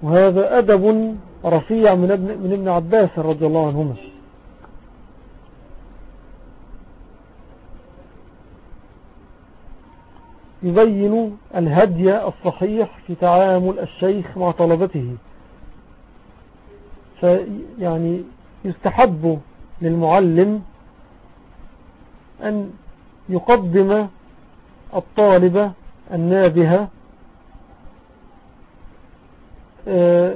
وهذا أدب رفيع من ابن, من ابن عباس رضي الله عنهما. يبين الهدي الصحيح في تعامل الشيخ مع طلبته. فيعني يستحب للمعلم أن يقدم الطالب النابهة آه،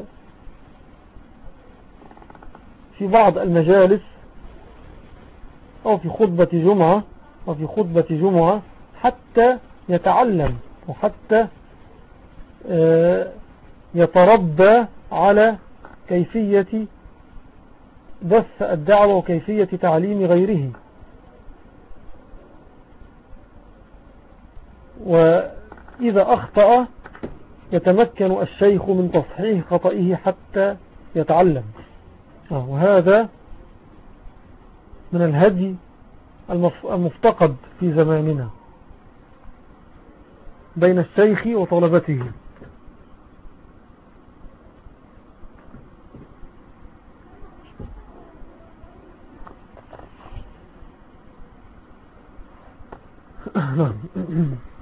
في بعض المجالس أو في خطبة جمعة أو في خطبة جمعة حتى يتعلم وحتى آه، يتربى على كيفية بث الدعوة وكيفية تعليم غيره. وإذا أخطأ يتمكن الشيخ من تصحيح خطئه حتى يتعلم. وهذا من الهدي المفتقد في زماننا بين الشيخ وطلبته. <clears throat> نعم. <clears throat>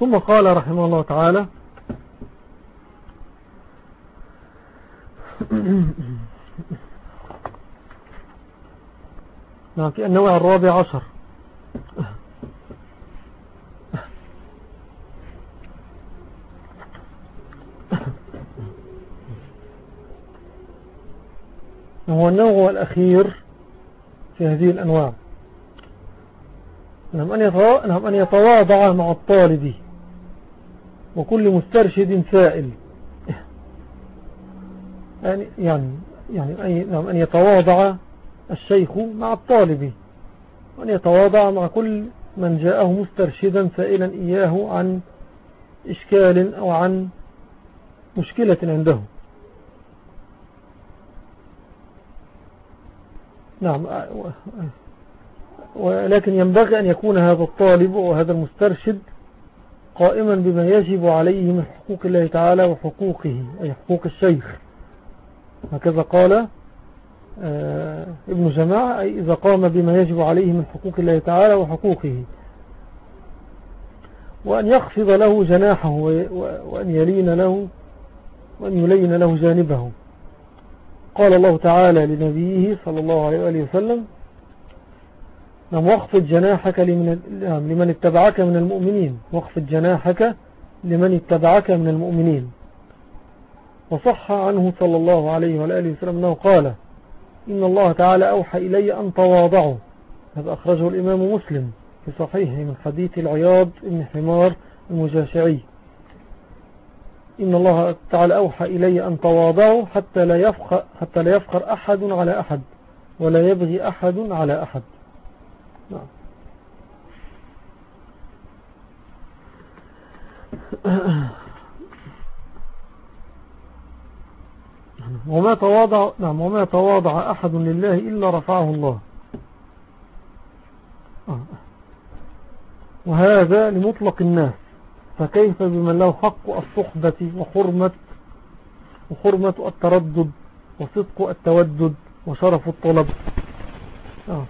ثم قال رحمه الله تعالى <clears throat> نعم في النوع الرابع عشر. <clears throat> هو النوع الأخير في هذه الأنواع. نعم أن يتواضع مع الطالب. وكل مسترشد سائل. يعني يعني يعني أن يتواضع الشيخ مع الطالب. وأن يتواضع مع كل من جاءه مسترشدا سائلا إياه عن إشكال أو عن مشكلة عنده. نعم ولكن ينبغي أن يكون هذا الطالب وهذا المسترشد قائما بما يجب عليه من حقوق الله تعالى وحقوقه أي حقوق الشيخ. هكذا قال آه، ابن جماعة أي إذا قام بما يجب عليه من حقوق الله تعالى وحقوقه. وأن يخفض له جناحه وأن يلين له وأن يلين له جانبه. قال الله تعالى لنبيه صلى الله عليه وسلم نعم واخفض جناحك لمن, نعم، لمن اتبعك من المؤمنين. واخفض جناحك لمن اتبعك من المؤمنين. وصح عنه صلى الله عليه وآله وسلم أنه قال إن الله تعالى أوحى إلي أن تواضعوا. هذا أخرجه الإمام مسلم في صحيحه من حديث العياض بن حمار المجاشعي. إن الله تعالى أوحى إلي أن تواضعوا حتى لا يفخر, حتى لا يفخر أحد على أحد ولا يبغي أحد على أحد. نعم <coughs> وما تواضع نعم وما تواضع أحد لله إلا رفعه الله آه. وهذا لمطلق الناس فكيف بمن له حق الصحبة وحرمة وحرمة التردد وصدق التودد وشرف الطلب آه.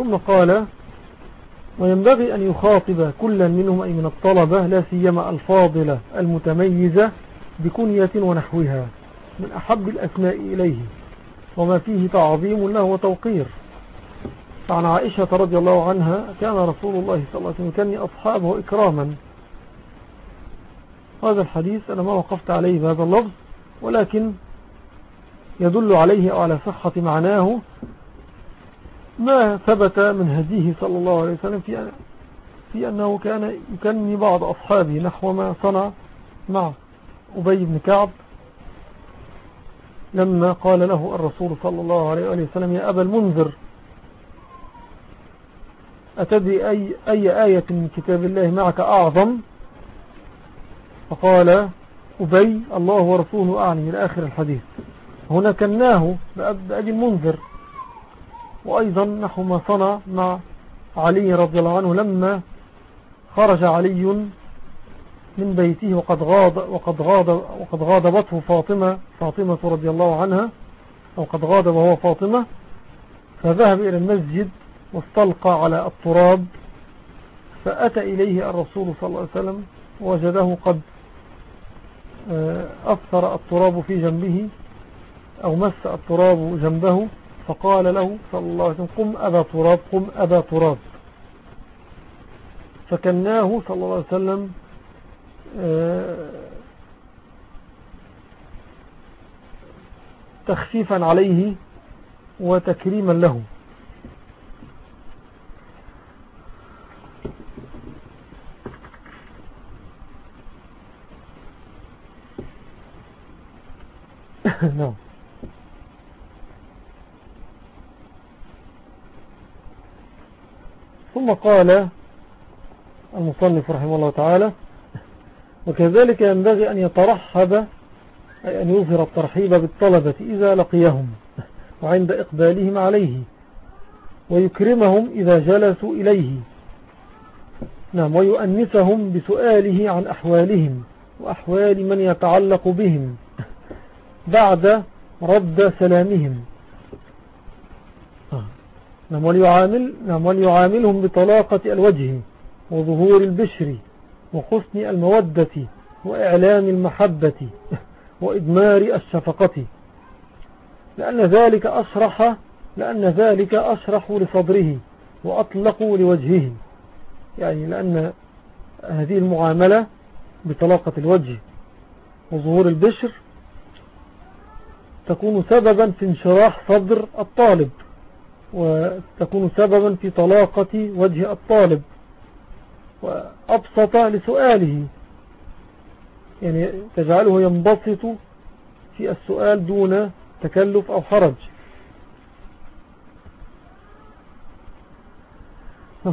ثم قال وينبغي أن يخاطب كلا منهم أي من الطلبة لا سيما الفاضلة المتميزة بكنية ونحوها من أحب الأسماء إليه وما فيه تعظيم له وتوقير. فعن عائشة رضي الله عنها كان رسول الله صلى الله عليه وسلم كان أصحابه إكراما. هذا الحديث أنا ما وقفت عليه بهذا اللفظ ولكن يدل عليه على صحة معناه ما ثبت من هديه صلى الله عليه وسلم في, في أنه كان يكني بعض أصحابه نحو ما صنع مع أبي بن كعب لما قال له الرسول صلى الله عليه وسلم يا أبا المنذر أتدري أي, أي آية من كتاب الله معك أعظم؟ فقال أبي الله ورسوله أعني إلى آخر الحديث. هنا كناه بأبي المنذر. وأيضا نحو ما صنع مع علي رضي الله عنه لما خرج علي من بيته وقد غاض وقد غاض وقد غاضبته فاطمة فاطمة رضي الله عنها أو قد غاضب هو فاطمة فذهب إلى المسجد واستلقى على التراب فأتى إليه الرسول صلى الله عليه وسلم وجده قد آه، أثر التراب في جنبه أو مس التراب جنبه فقال له صلى الله عليه وسلم قم أبا تراب قم أبا تراب. فكناه صلى الله عليه وسلم تخفيفا عليه وتكريما له. <laughs> نعم. ثم قال المصنف رحمه الله تعالى وكذلك ينبغي أن يترحب أي أن يظهر الترحيب بالطلبة إذا لقيهم وعند إقبالهم عليه ويكرمهم إذا جلسوا إليه. نعم ويؤنسهم بسؤاله عن أحوالهم وأحوال من يتعلق بهم بعد رد سلامهم. نعم وليعامل نعم وليعاملهم بطلاقة الوجه وظهور البشر وحسن المودة وإعلام المحبة <laughs> وإدمار الشفقة. لأن ذلك أشرح لأن ذلك أشرح لصدره وأطلق لوجهه. يعني لأن هذه المعاملة بطلاقة الوجه وظهور البشر تكون سببا في انشراح صدر الطالب. وتكون سببا في طلاقة وجه الطالب وأبسط لسؤاله يعني تجعله ينبسط في السؤال دون تكلف أو حرج.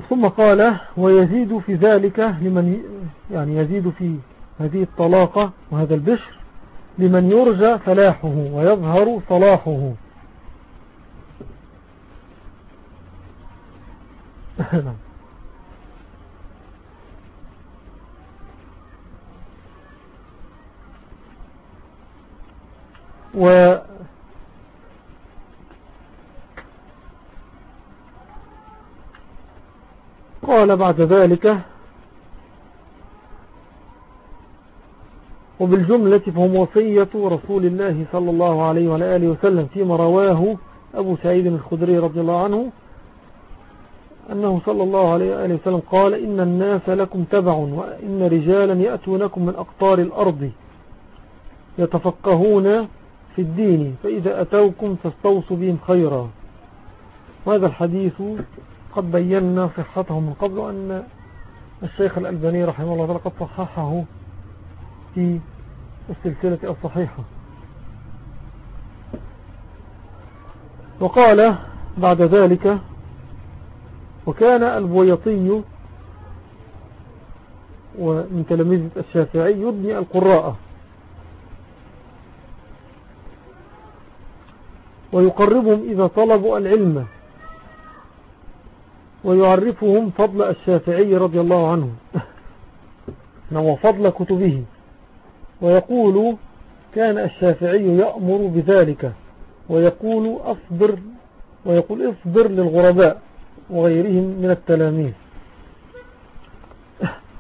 ثم قال ويزيد في ذلك لمن يعني يزيد في هذه الطلاقة وهذا البشر لمن يرجى فلاحه ويظهر صلاحه. <laughs> و قال بعد ذلك وبالجملة فهم وصية رسول الله صلى الله عليه وآله وسلم فيما رواه أبو سعيد الخدري رضي الله عنه أنه صلى الله عليه وآله وسلم قال إن الناس لكم تبع وإن رجالا يأتونكم من أقطار الأرض يتفقهون في الدين فإذا أتوكم فاستوصوا بهم خيرا. وهذا الحديث قد بينا صحته من قبل أن الشيخ الألباني رحمه الله تعالى قد صححه في السلسلة الصحيحة. وقال بعد ذلك وكان البويطي ومن تلاميذ الشافعي يبني القراءة ويقربهم إذا طلبوا العلم ويعرفهم فضل الشافعي رضي الله عنه. <laughs> وفضل كتبه ويقول كان الشافعي يأمر بذلك ويقول أصبر ويقول اصبر للغرباء. وغيرهم من التلاميذ.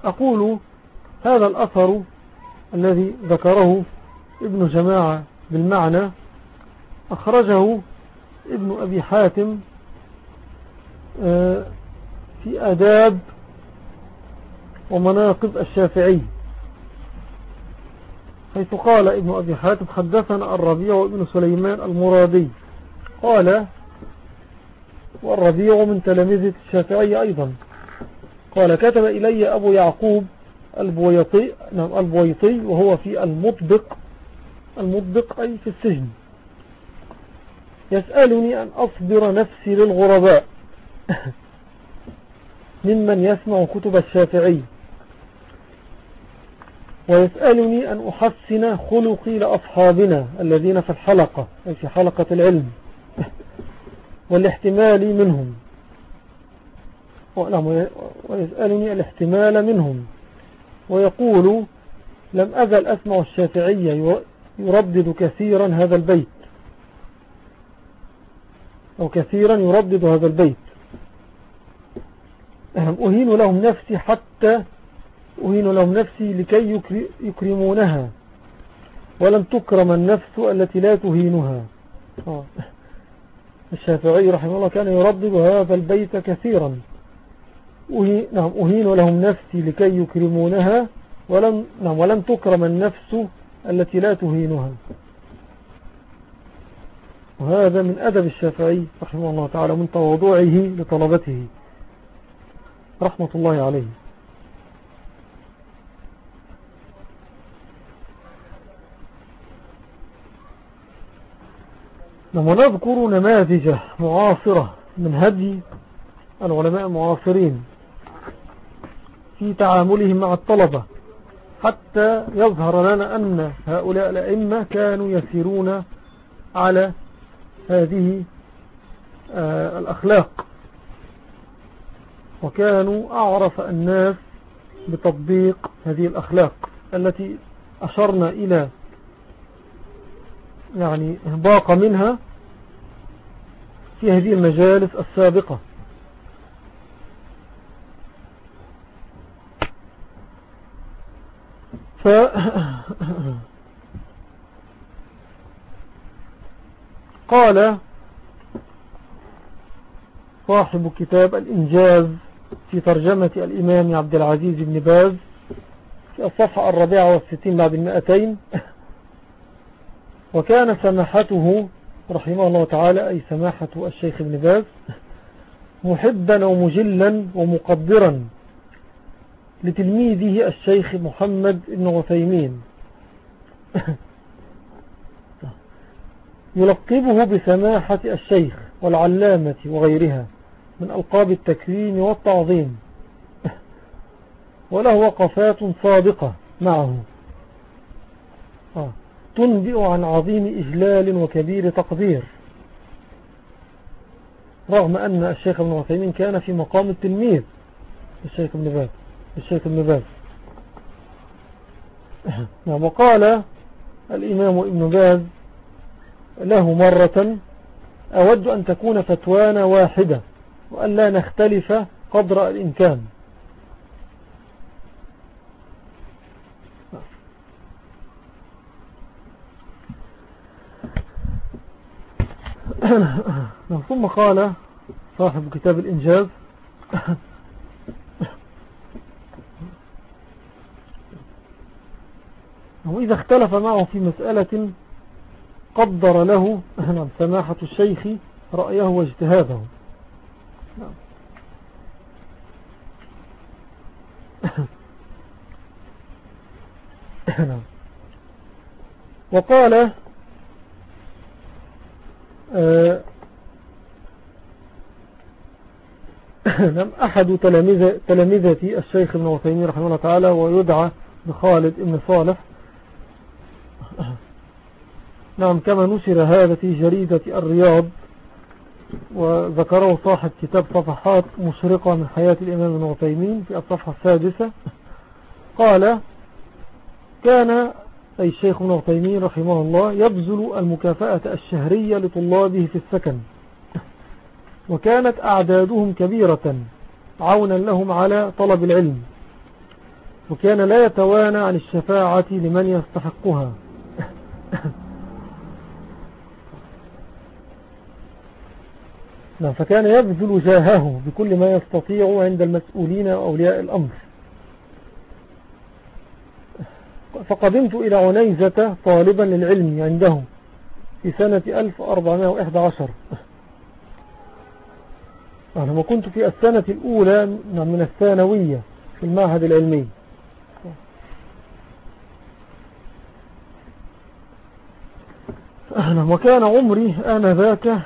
أقول هذا الأثر الذي ذكره ابن جماعة بالمعنى أخرجه ابن أبي حاتم آه، في أداب ومناقب الشافعي حيث قال ابن أبي حاتم حدثنا الربيع وابن سليمان المرادي. قال والربيع من تلاميذ الشافعي أيضا. قال كتب إلي أبو يعقوب البويطي, نعم البويطي وهو في المطبق المطبق أي في السجن. يسألني أن أصبر نفسي للغرباء. <laughs> ممن يسمع كتب الشافعي. ويسألني أن أحسن خلقي لأصحابنا الذين في الحلقة أي في حلقة العلم. <laughs> والاحتمال منهم. ويسألني الاحتمال منهم. ويقول لم أزل أسمع الشافعية يردد كثيرا هذا البيت. أو كثيرا يردد هذا البيت. أهين لهم نفسي حتى أهين لهم نفسي لكي يكرمونها. ولم تكرم النفس التي لا تهينها. الشافعي رحمه الله كان يردد هذا البيت كثيرا. نعم أهين لهم نفسي لكي يكرمونها ولم, نعم ولم تكرم النفس التي لا تهينها. وهذا من أدب الشافعي رحمه الله تعالى من تواضعه لطلبته. رحمة الله عليه. ونذكر نماذج معاصرة من هدي العلماء المعاصرين في تعاملهم مع الطلبة حتى يظهر لنا أن هؤلاء الأئمة كانوا يسيرون على هذه آه، الأخلاق. وكانوا أعرف الناس بتطبيق هذه الأخلاق التي أشرنا إلى يعني باق منها. في هذه المجالس السابقة. ف <coughs> قال صاحب كتاب الإنجاز في ترجمة الإمام عبد العزيز بن باز في الصفحة الرابعة والستين بعد المائتين <coughs> وكان سماحته رحمه الله تعالى أي سماحة الشيخ ابن باز. محبا ومجلا ومقدرا لتلميذه الشيخ محمد بن غثيمين <laughs> يلقبه بسماحة الشيخ والعلامة وغيرها من ألقاب التكريم والتعظيم. <laughs> وله وقفات صادقة معه. آه. تنبئ عن عظيم إجلال وكبير تقدير. رغم أن الشيخ ابن عثيمين كان في مقام التلميذ. الشيخ ابن باز. الشيخ ابن باز. نعم وقال الإمام ابن باز له مرة أود أن تكون فتوانا واحدة وأن لا نختلف قدر الإمكان نعم، ثم قال صاحب كتاب الإنجاز وإذا اختلف معه في مسألة قدر له نعم سماحة الشيخ رأيه واجتهاده. نعم. نعم. وقال نعم <coughs> أحد تلامذة الشيخ ابن عثيمين رحمه الله تعالى ويدعى بخالد ابن صالح. <coughs> نعم كما نشر هذا في جريدة الرياض وذكره صاحب كتاب صفحات مشرقة من حياة الإمام ابن عثيمين في الصفحة السادسة. قال كان أي الشيخ ابن عثيمين رحمه الله يبذل المكافأة الشهرية لطلابه في السكن. <laughs> وكانت أعدادهم كبيرة عونا لهم على طلب العلم. وكان لا يتوانى عن الشفاعة لمن يستحقها. <laughs> نعم فكان يبذل جاهه بكل ما يستطيع عند المسؤولين وأولياء الأمر. فقدمت إلى عنيزة طالبا للعلم عنده في سنة 1411 أنا كنت في السنة الأولى من الثانوية في المعهد العلمي. وكان عمري آنذاك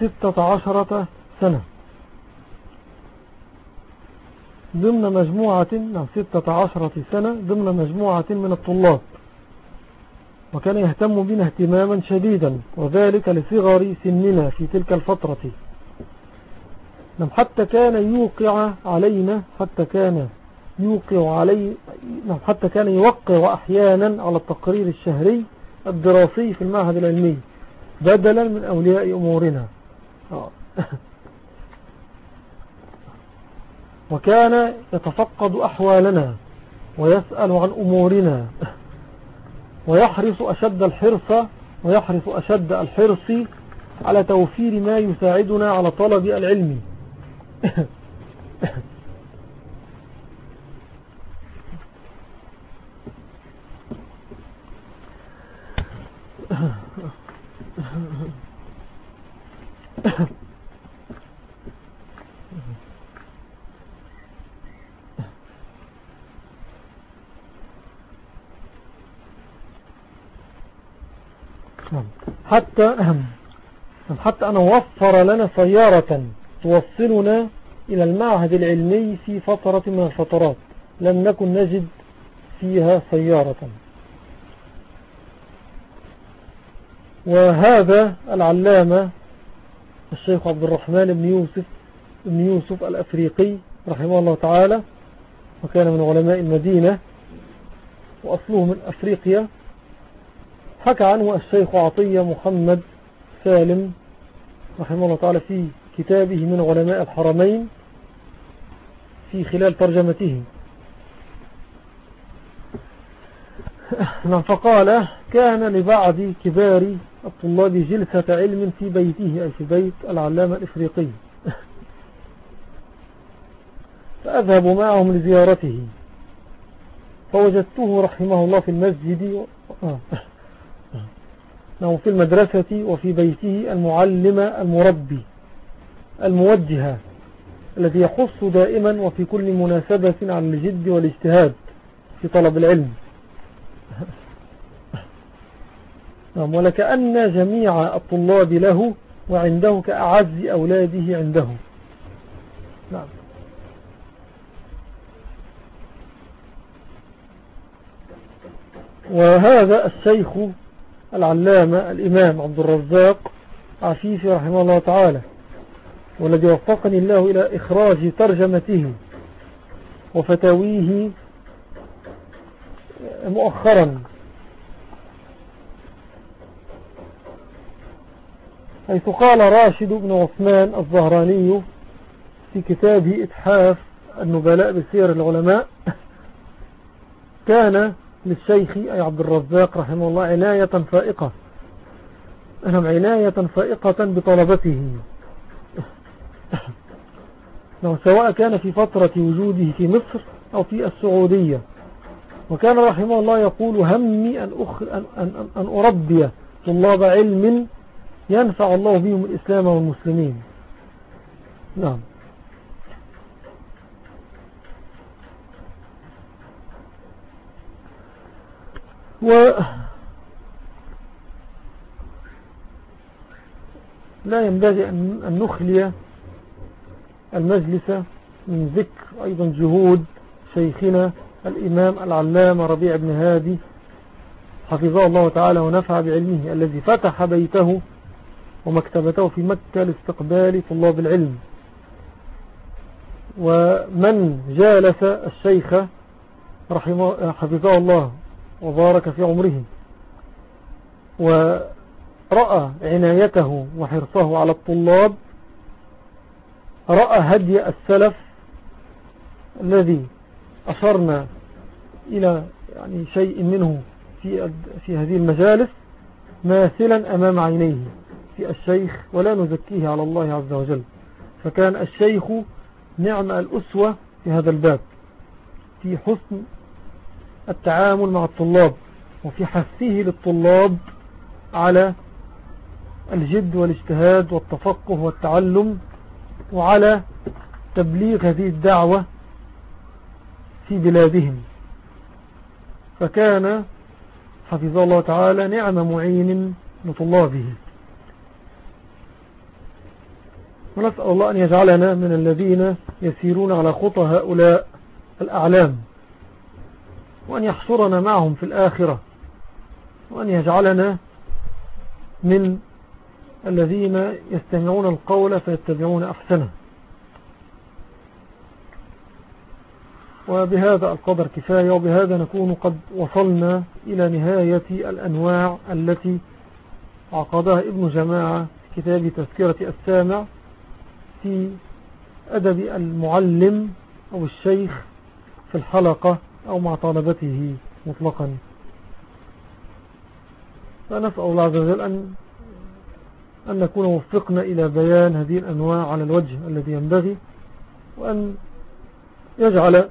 ستة عشرة سنة. ضمن مجموعة نعم ستة عشرة سنة ضمن مجموعة من الطلاب. وكان يهتم بنا اهتماما شديدا وذلك لصغر سننا في تلك الفترة. نعم حتى كان يوقع علينا حتى كان يوقع علي نعم حتى كان يوقع أحيانا على التقرير الشهري الدراسي في المعهد العلمي بدلا من أولياء أمورنا <laughs> آه. وكان يتفقد أحوالنا ويسأل عن أمورنا ويحرص أشد الحرص ويحرص أشد الحرص على توفير ما يساعدنا على طلب العلم. حتى حتى أن وفر لنا سيارة توصلنا إلى المعهد العلمي في فترة من الفترات. لم نكن نجد فيها سيارة. وهذا العلامة الشيخ عبد الرحمن بن يوسف بن يوسف الأفريقي رحمه الله تعالى وكان من علماء المدينة وأصله من أفريقيا. حكى عنه الشيخ عطية محمد سالم رحمه الله تعالى في كتابه من علماء الحرمين في خلال ترجمته. نعم فقال كان لبعض كبار الطلاب جلسة علم في بيته أي في بيت العلامة الإفريقي. فأذهب معهم لزيارته. فوجدته رحمه الله في المسجد. آه. نعم في المدرسة وفي بيته المعلم المربي الموجه الذي يحص دائما وفي كل مناسبة عن الجد والاجتهاد في طلب العلم. <laughs> نعم ولكأن جميع الطلاب له وعنده كأعز أولاده عنده. نعم. وهذا الشيخ العلامة الإمام عبد الرزاق عفيفي رحمه الله تعالى والذي وفقني الله إلى إخراج ترجمته وفتاويه مؤخرا. حيث قال راشد بن عثمان الزهراني في كتابه إتحاف النبلاء بسير العلماء كان للشيخ أي عبد الرزاق رحمه الله عناية فائقة. أهم عناية فائقة بطلبته. سواء كان في فترة وجوده في مصر أو في السعودية. وكان رحمه الله يقول همي أن, أخ... أن, أن, أن أربي طلاب علم ينفع الله بهم الإسلام والمسلمين. نعم. و لا ينبغي أن نخلي المجلس من ذكر أيضا جهود شيخنا الإمام العلامة ربيع بن هادي حفظه الله تعالى ونفع بعلمه الذي فتح بيته ومكتبته في مكة لاستقبال طلاب العلم. ومن جالس الشيخ رحمه حفظه الله وبارك في عمره. ورأى عنايته وحرصه على الطلاب. رأى هدي السلف الذي أشرنا إلى يعني شيء منه في, في هذه المجالس ماثلا أمام عينيه. في الشيخ ولا نزكيه على الله عز وجل. فكان الشيخ نعم الأسوة في هذا الباب. في حسن التعامل مع الطلاب وفي حثه للطلاب على الجد والاجتهاد والتفقه والتعلم وعلى تبليغ هذه الدعوة في بلادهم. فكان حفظه الله تعالى نعم معين لطلابه ونسأل الله أن يجعلنا من الذين يسيرون على خطى هؤلاء الأعلام. وأن يحشرنا معهم في الآخرة وأن يجعلنا من الذين يستمعون القول فيتبعون أحسنه. وبهذا القدر كفاية وبهذا نكون قد وصلنا إلى نهاية الأنواع التي عقدها ابن جماعة في كتاب تذكرة السامع في أدب المعلم أو الشيخ في الحلقة أو مع طالبته مطلقا. فنسأل الله عز وجل أن, أن نكون وفقنا إلى بيان هذه الأنواع على الوجه الذي ينبغي وأن يجعل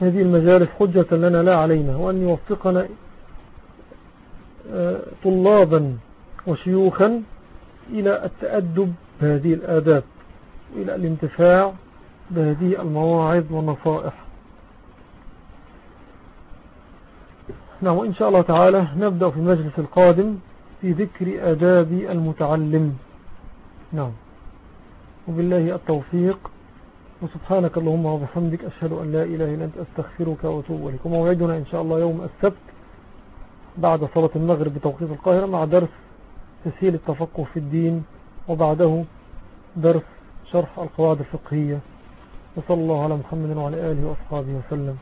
هذه المجالس حجة لنا لا علينا وأن يوفقنا آه، طلابا وشيوخا إلى التأدب بهذه الآداب وإلى الانتفاع بهذه المواعظ والنصائح. نعم وإن شاء الله تعالى نبدأ في المجلس القادم في ذكر آداب المتعلم. نعم. وبالله التوفيق. وسبحانك اللهم وبحمدك أشهد أن لا إله إلا أنت أستغفرك وأتوب إليك. وموعدنا إن شاء الله يوم السبت بعد صلاة المغرب بتوقيت القاهرة مع درس تسهيل التفقه في الدين وبعده درس شرح القواعد الفقهية. وصلى الله على محمد وعلى آله وأصحابه وسلم.